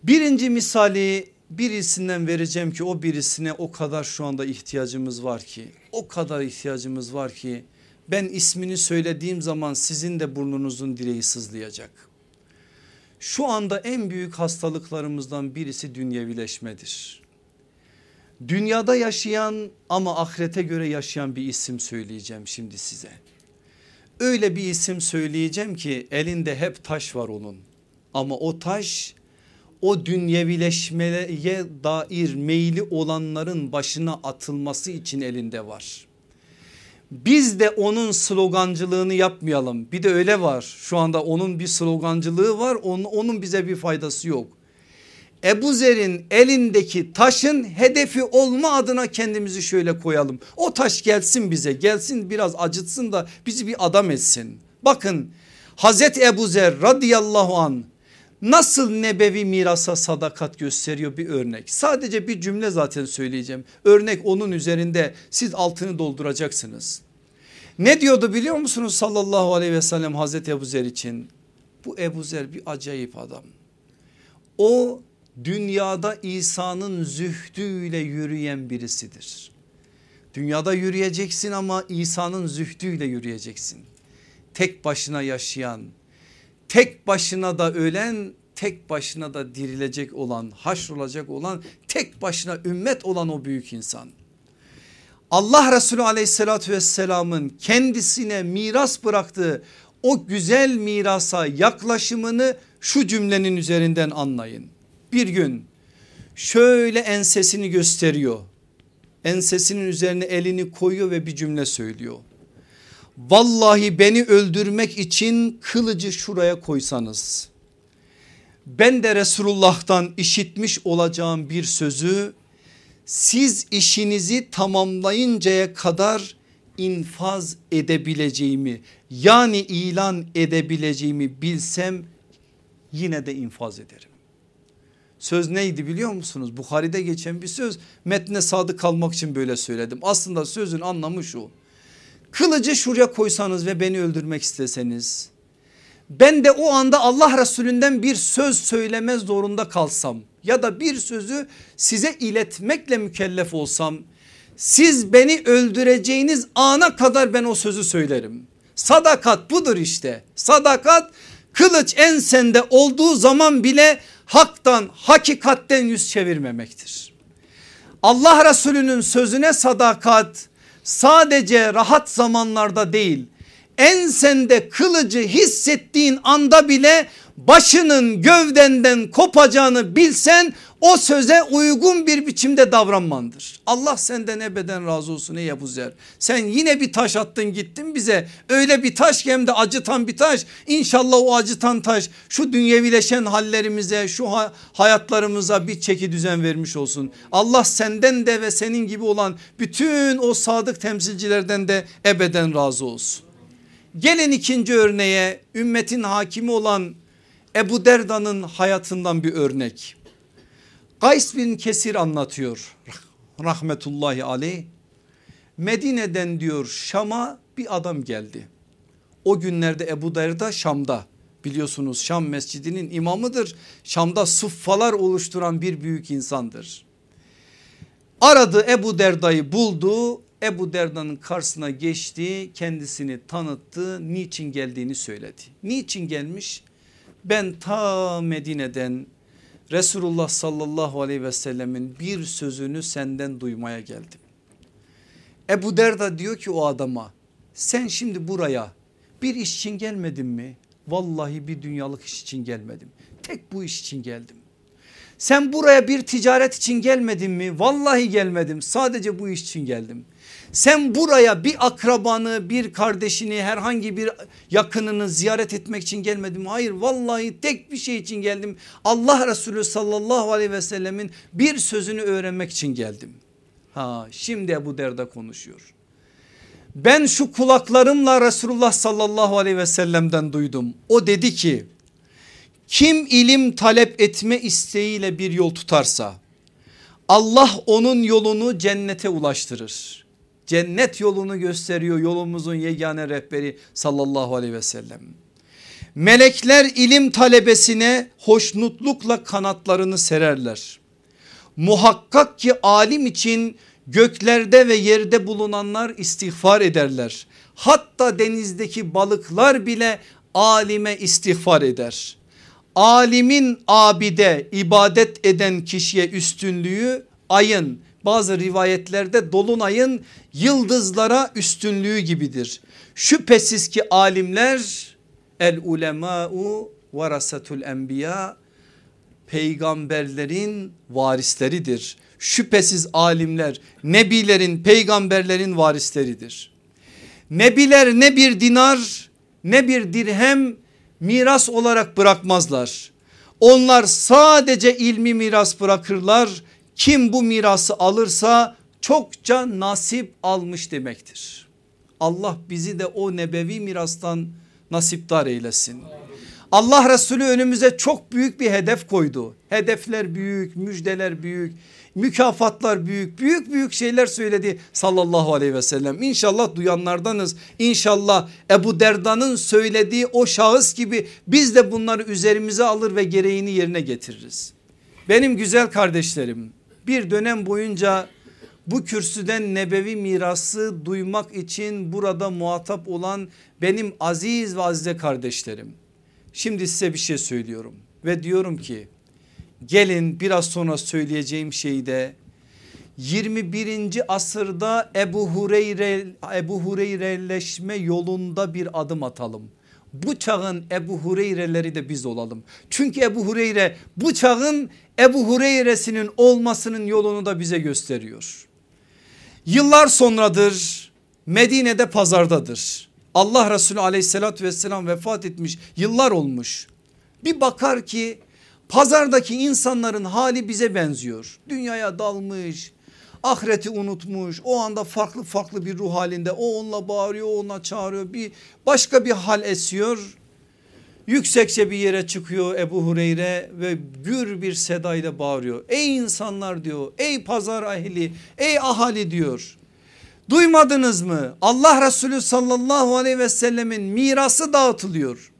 S1: Birinci misali birisinden vereceğim ki o birisine o kadar şu anda ihtiyacımız var ki o kadar ihtiyacımız var ki ben ismini söylediğim zaman sizin de burnunuzun direği sızlayacak. Şu anda en büyük hastalıklarımızdan birisi dünyevileşmedir. Dünyada yaşayan ama ahirete göre yaşayan bir isim söyleyeceğim şimdi size. Öyle bir isim söyleyeceğim ki elinde hep taş var onun. Ama o taş o dünyevileşmeye dair meyli olanların başına atılması için elinde var. Biz de onun slogancılığını yapmayalım. Bir de öyle var. Şu anda onun bir slogancılığı var. Onun, onun bize bir faydası yok. Ebu Zer'in elindeki taşın hedefi olma adına kendimizi şöyle koyalım. O taş gelsin bize gelsin biraz acıtsın da bizi bir adam etsin. Bakın Hazreti Ebu Zer radıyallahu an nasıl nebevi mirasa sadakat gösteriyor bir örnek. Sadece bir cümle zaten söyleyeceğim. Örnek onun üzerinde siz altını dolduracaksınız. Ne diyordu biliyor musunuz sallallahu aleyhi ve sellem Hazreti Ebu Zer için? Bu Ebu Zer bir acayip adam. O dünyada İsa'nın zühdüyle yürüyen birisidir. Dünyada yürüyeceksin ama İsa'nın zühdüyle yürüyeceksin. Tek başına yaşayan, tek başına da ölen, tek başına da dirilecek olan, haşrolacak olan, tek başına ümmet olan o büyük insan. Allah Resulü aleyhissalatü vesselamın kendisine miras bıraktığı o güzel mirasa yaklaşımını şu cümlenin üzerinden anlayın bir gün şöyle ensesini gösteriyor. Ensesinin üzerine elini koyuyor ve bir cümle söylüyor. Vallahi beni öldürmek için kılıcı şuraya koysanız ben de Resulullah'tan işitmiş olacağım bir sözü siz işinizi tamamlayıncaya kadar infaz edebileceğimi yani ilan edebileceğimi bilsem yine de infaz ederim. Söz neydi biliyor musunuz? Bukhari'de geçen bir söz metne sadık kalmak için böyle söyledim. Aslında sözün anlamı şu. Kılıcı şuraya koysanız ve beni öldürmek isteseniz ben de o anda Allah Resulünden bir söz söylemez zorunda kalsam ya da bir sözü size iletmekle mükellef olsam siz beni öldüreceğiniz ana kadar ben o sözü söylerim. Sadakat budur işte sadakat kılıç ensende olduğu zaman bile haktan hakikatten yüz çevirmemektir. Allah Resulü'nün sözüne sadakat sadece rahat zamanlarda değil ensende kılıcı hissettiğin anda bile başının gövdenden kopacağını bilsen o söze uygun bir biçimde davranmandır. Allah senden ebeden razı olsun ey Ebu Zer. Sen yine bir taş attın gittin bize öyle bir taş ki hem de acıtan bir taş. İnşallah o acıtan taş şu dünyevileşen hallerimize şu hayatlarımıza bir çeki düzen vermiş olsun. Allah senden de ve senin gibi olan bütün o sadık temsilcilerden de ebeden razı olsun. Gelin ikinci örneğe ümmetin hakimi olan Ebu Derda'nın hayatından bir örnek. Kays bin Kesir anlatıyor rahmetullahi aleyh. Medine'den diyor Şam'a bir adam geldi. O günlerde Ebu Derda Şam'da biliyorsunuz Şam mescidinin imamıdır. Şam'da suffalar oluşturan bir büyük insandır. Aradı Ebu Derda'yı buldu Ebu Derda'nın karşısına geçti kendisini tanıttı niçin geldiğini söyledi. Niçin gelmiş? Ben ta Medine'den Resulullah sallallahu aleyhi ve sellemin bir sözünü senden duymaya geldim. Ebu Derda diyor ki o adama sen şimdi buraya bir iş için gelmedin mi? Vallahi bir dünyalık iş için gelmedim. Tek bu iş için geldim. Sen buraya bir ticaret için gelmedin mi? Vallahi gelmedim. Sadece bu iş için geldim. Sen buraya bir akrabanı bir kardeşini herhangi bir yakınını ziyaret etmek için gelmedim. Hayır vallahi tek bir şey için geldim. Allah Resulü sallallahu aleyhi ve sellemin bir sözünü öğrenmek için geldim. Ha şimdi Ebu Derda konuşuyor. Ben şu kulaklarımla Resulullah sallallahu aleyhi ve sellemden duydum. O dedi ki kim ilim talep etme isteğiyle bir yol tutarsa Allah onun yolunu cennete ulaştırır cennet yolunu gösteriyor yolumuzun yegane rehberi sallallahu aleyhi ve sellem. Melekler ilim talebesine hoşnutlukla kanatlarını sererler. Muhakkak ki alim için göklerde ve yerde bulunanlar istiğfar ederler. Hatta denizdeki balıklar bile alime istiğfar eder. Alimin abide ibadet eden kişiye üstünlüğü ayın bazı rivayetlerde dolunayın yıldızlara üstünlüğü gibidir. Şüphesiz ki alimler el ulema'u varasatul enbiya peygamberlerin varisleridir. Şüphesiz alimler nebilerin peygamberlerin varisleridir. Nebiler ne bir dinar ne bir dirhem miras olarak bırakmazlar. Onlar sadece ilmi miras bırakırlar kim bu mirası alırsa çokça nasip almış demektir. Allah bizi de o nebevi mirastan nasipdar eylesin. Allah Resulü önümüze çok büyük bir hedef koydu. Hedefler büyük, müjdeler büyük, mükafatlar büyük, büyük büyük şeyler söyledi sallallahu aleyhi ve sellem. İnşallah duyanlardanız. İnşallah Ebu Derda'nın söylediği o şahıs gibi biz de bunları üzerimize alır ve gereğini yerine getiririz. Benim güzel kardeşlerim bir dönem boyunca bu kürsüden nebevi mirası duymak için burada muhatap olan benim aziz ve azize kardeşlerim. Şimdi size bir şey söylüyorum ve diyorum ki gelin biraz sonra söyleyeceğim şeyde 21. asırda Ebu Hureyre Ebu Hureyreleşme yolunda bir adım atalım. Bu çağın Ebu Hureyreleri de biz olalım. Çünkü Ebu Hureyre bu çağın Ebu Hureyre'sinin olmasının yolunu da bize gösteriyor. Yıllar sonradır Medine'de pazardadır. Allah Resulü aleyhissalatü vesselam vefat etmiş yıllar olmuş. Bir bakar ki pazardaki insanların hali bize benziyor. Dünyaya dalmış ahireti unutmuş o anda farklı farklı bir ruh halinde o onunla bağırıyor o ona çağırıyor bir başka bir hal esiyor. Yüksekçe bir yere çıkıyor Ebu Hureyre ve gür bir sedayla bağırıyor. Ey insanlar diyor ey pazar ehli ey ahali diyor. Duymadınız mı? Allah Resulü sallallahu aleyhi ve sellemin mirası dağıtılıyor.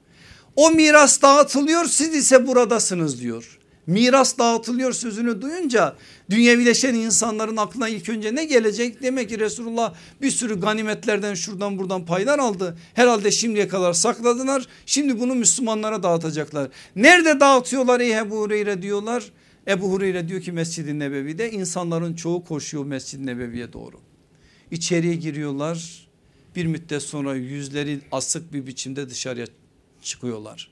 S1: O miras dağıtılıyor siz ise buradasınız diyor. Miras dağıtılıyor sözünü duyunca dünyevileşen insanların aklına ilk önce ne gelecek? Demek ki Resulullah bir sürü ganimetlerden şuradan buradan paylar aldı. Herhalde şimdiye kadar sakladılar. Şimdi bunu Müslümanlara dağıtacaklar. Nerede dağıtıyorlar ey Ebu Hureyre diyorlar. Ebu Hureyre diyor ki Mescid-i Nebevi'de insanların çoğu koşuyor Mescid-i Nebevi'ye doğru. İçeriye giriyorlar bir müddet sonra yüzleri asık bir biçimde dışarıya çıkıyorlar.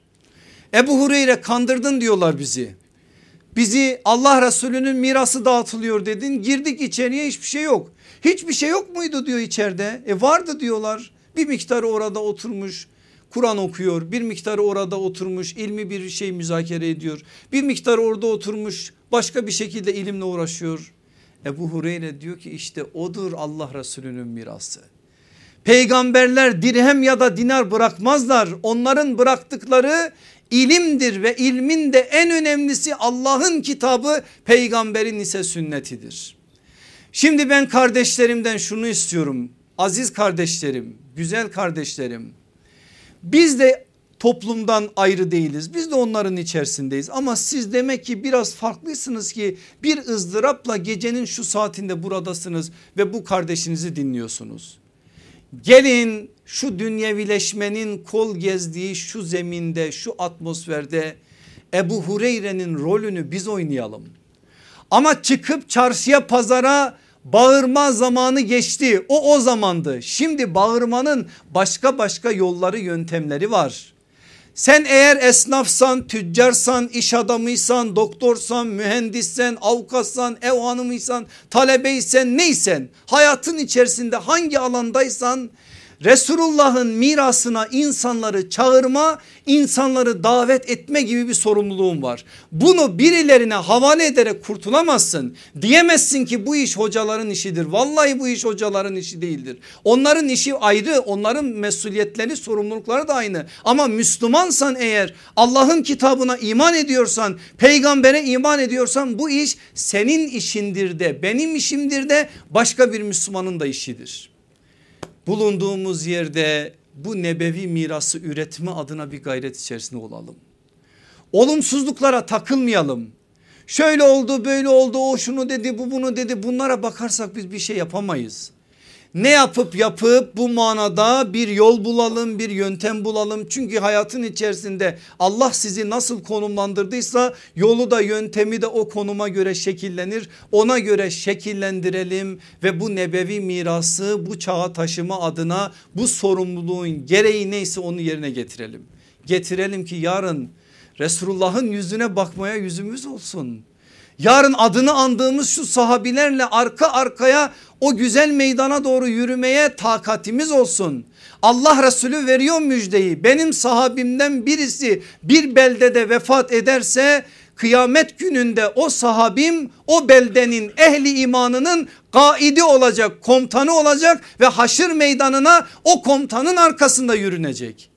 S1: Ebu Hureyre kandırdın diyorlar bizi. Bizi Allah Resulü'nün mirası dağıtılıyor dedin girdik içeriye hiçbir şey yok. Hiçbir şey yok muydu diyor içeride. E vardı diyorlar bir miktarı orada oturmuş Kur'an okuyor bir miktarı orada oturmuş ilmi bir şey müzakere ediyor. Bir miktarı orada oturmuş başka bir şekilde ilimle uğraşıyor. Ebu Hureyre diyor ki işte odur Allah Resulü'nün mirası. Peygamberler dirhem ya da dinar bırakmazlar. Onların bıraktıkları ilimdir ve ilmin de en önemlisi Allah'ın kitabı peygamberin ise sünnetidir. Şimdi ben kardeşlerimden şunu istiyorum. Aziz kardeşlerim, güzel kardeşlerim. Biz de toplumdan ayrı değiliz. Biz de onların içerisindeyiz ama siz demek ki biraz farklısınız ki bir ızdırapla gecenin şu saatinde buradasınız ve bu kardeşinizi dinliyorsunuz. Gelin şu dünyevileşmenin kol gezdiği şu zeminde şu atmosferde Ebu Hureyre'nin rolünü biz oynayalım. Ama çıkıp çarşıya pazara bağırma zamanı geçti o o zamandı. Şimdi bağırmanın başka başka yolları yöntemleri var. Sen eğer esnafsan, tüccarsan, iş adamıysan, doktorsan, mühendissen, avukatsan, ev hanımıysan, talebeysen neysen hayatın içerisinde hangi alandaysan Resulullah'ın mirasına insanları çağırma, insanları davet etme gibi bir sorumluluğun var. Bunu birilerine havale ederek kurtulamazsın. Diyemezsin ki bu iş hocaların işidir. Vallahi bu iş hocaların işi değildir. Onların işi ayrı, onların mesuliyetleri, sorumlulukları da aynı. Ama Müslümansan eğer Allah'ın kitabına iman ediyorsan, peygambere iman ediyorsan bu iş senin işindir de, benim işimdir de başka bir Müslümanın da işidir bulunduğumuz yerde bu nebevi mirası üretme adına bir gayret içerisinde olalım. Olumsuzluklara takılmayalım. Şöyle oldu böyle oldu o şunu dedi bu bunu dedi bunlara bakarsak biz bir şey yapamayız. Ne yapıp yapıp bu manada bir yol bulalım bir yöntem bulalım. Çünkü hayatın içerisinde Allah sizi nasıl konumlandırdıysa yolu da yöntemi de o konuma göre şekillenir. Ona göre şekillendirelim ve bu nebevi mirası bu çağa taşıma adına bu sorumluluğun gereği neyse onu yerine getirelim. Getirelim ki yarın Resulullah'ın yüzüne bakmaya yüzümüz olsun. Yarın adını andığımız şu sahabilerle arka arkaya o güzel meydana doğru yürümeye takatimiz olsun. Allah Resulü veriyor müjdeyi benim sahabimden birisi bir beldede vefat ederse kıyamet gününde o sahabim o beldenin ehli imanının kaidi olacak komutanı olacak ve haşır meydanına o komutanın arkasında yürünecek.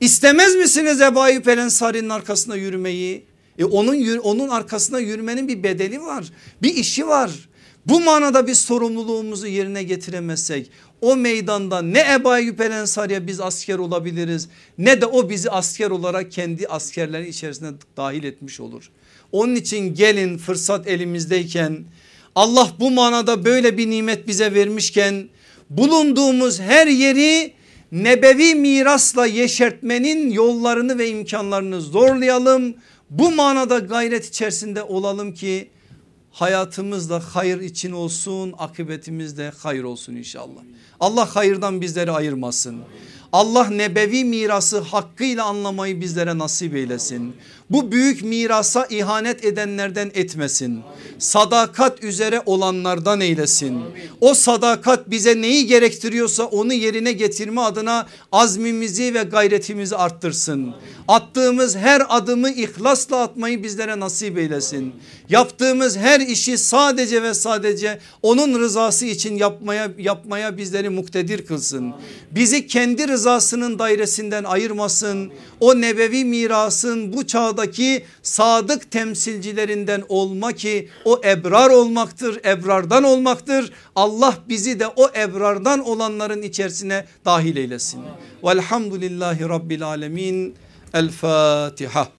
S1: İstemez misiniz Ebu Ayyub Ensari'nin arkasında yürümeyi? E onun, onun arkasında yürümenin bir bedeli var bir işi var. Bu manada biz sorumluluğumuzu yerine getiremezsek o meydanda ne Ebu Eyyub el Ensari'ye biz asker olabiliriz ne de o bizi asker olarak kendi askerleri içerisine dahil etmiş olur. Onun için gelin fırsat elimizdeyken Allah bu manada böyle bir nimet bize vermişken bulunduğumuz her yeri nebevi mirasla yeşertmenin yollarını ve imkanlarını zorlayalım. Bu manada gayret içerisinde olalım ki hayatımız da hayır için olsun akıbetimiz de hayır olsun inşallah. Allah hayırdan bizleri ayırmasın. Allah nebevi mirası hakkıyla anlamayı bizlere nasip eylesin. Bu büyük mirasa ihanet edenlerden etmesin. Sadakat üzere olanlardan eylesin. O sadakat bize neyi gerektiriyorsa onu yerine getirme adına azmimizi ve gayretimizi arttırsın. Attığımız her adımı ihlasla atmayı bizlere nasip eylesin. Yaptığımız her işi sadece ve sadece onun rızası için yapmaya yapmaya bizleri muktedir kılsın. Bizi kendi rızasının dairesinden ayırmasın. O nebevi mirasın bu çağdaki sadık temsilcilerinden olma ki o ebrar olmaktır, ebrardan olmaktır. Allah bizi de o ebrardan olanların içerisine dahil eylesin. Velhamdülillahi Rabbil Alemin. El Fatiha.